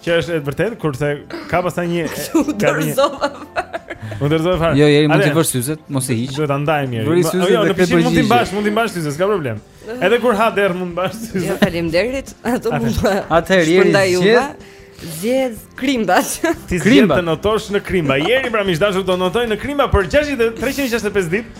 Që është e vërtetë kurse ka pastaj një ka një zova. U dorëzova fare. Jo, jeri mund të vësh syzet, mos i hiq. Duhet ta ndaj mirë. Vëri syzet dhe jo, këtë përgjigje. Mund të mbash, mund të mbash syzet, s'ka problem. Edhe kur ha derr mund të mbash syzet. Jo, faleminderit. Ato mund. Atëherë jeri. Ndaj ju. Zgjedh krimbat. Ti zgjedh të notosh në krimba. Jeri pra miq të dashur do notoj në krimba për 600 365 ditë.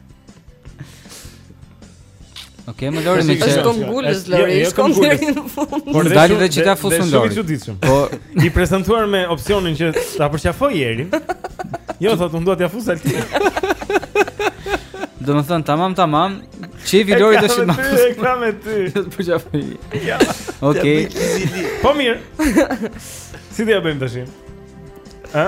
Okej, më lori me çfarë? Është ngulës Lori, është kom deri në fund. Por dali dhe çita fusë Lori. Është Po i prezantuar me opsionin që ta përqafoj Jerin. Jo, thotë unë dua t'ia fus altin. Do të thon tamam tamam, që i Lori do të shmang. E kam me ty. Do të përqafoj. Ja. Okej. Po mirë. Si do ja bëjmë tashin? Ë?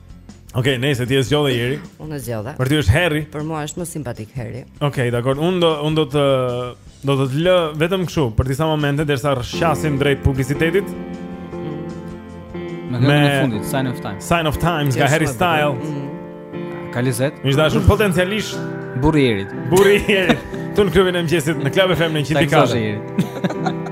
Okej, okay, nëse ti e zgjodhe Jeri. Unë e zgjodha. Për ty është Harry. Për mua është më simpatik Harry. Okej, okay, dakor. Unë do unë do të do të lë vetëm kështu për disa momente derisa rrëshqasim drejt publicitetit. Me këngën e fundit, Sign of Times. Sign of Times nga Harry Styles. Mm. Ka lezet. Miq të dashur potencialisht burri i Jerit. Burri i Jerit. Këtu në klubin e mëngjesit në Club FM në 104.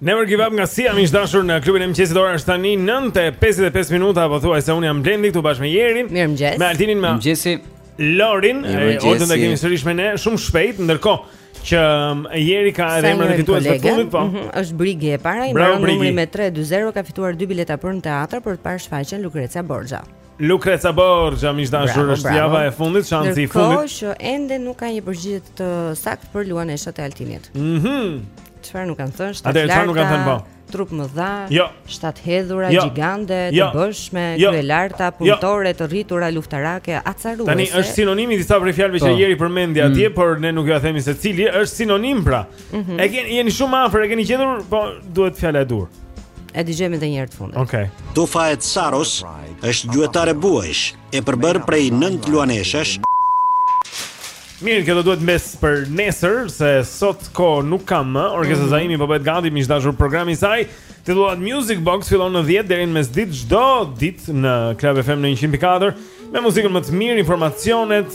Never give up nga Sia miq të dashur në klubin e mëngjesit ora është tani 9.55 minuta apo thuajse unë jam blendi këtu bashkë me jerin Mirëmëngjes Me altinin mirëmëngjesi Lorin Ortën e kemi sërish me ne Shumë shpejt Ndërkohë që um, jeri ka edhe emrin e fituesit të fundit po mm -hmm, është Brigi e para i mbaron numri me 320 ka fituar dy bileta për në teatr për të parë shfaqjen Lukrecia Borxha Lucrezia Borgia, miq të dashur, Bravo, është bravo. java e fundit, shansi i Ndërkohë fundit. që ende nuk ka një përgjigje të saktë për luaneshat e Altinit. Mhm. Çfarë nuk kanë thënë? Shtatë Atëherë, çfarë nuk kanë larta, thënë, po? Trupmëdha, Jo. shtathedhura, Jo. gjigande, të Jo. bëshme, Jo. kryelarta, Jo. punëtore, të rritura, luftarake, acaruese. Tani është sinonim i disa prej fjalëve që Po. jeri përmendi atje, por ne nuk jua themi se cili është sinonim pra. E keni jeni shumë afër, e keni gjetur, po duhet fjala e duhur. E dëgjojmë edhe një herë të fundit. Okej. Okay. Tufa e Saros është gjuetare buajsh, e përbërë prej 9 luaneshash. Mirë, kjo duhet mbesë për nesër, se sot kohë nuk kemi më. Orkestra mm -hmm. Zaimi po bëhet gati, miq të dashur programi i saj. Titullohet Music Box fillon në 10 deri në mesditë çdo ditë në Club FM në 104 me muzikën më të mirë, informacionet,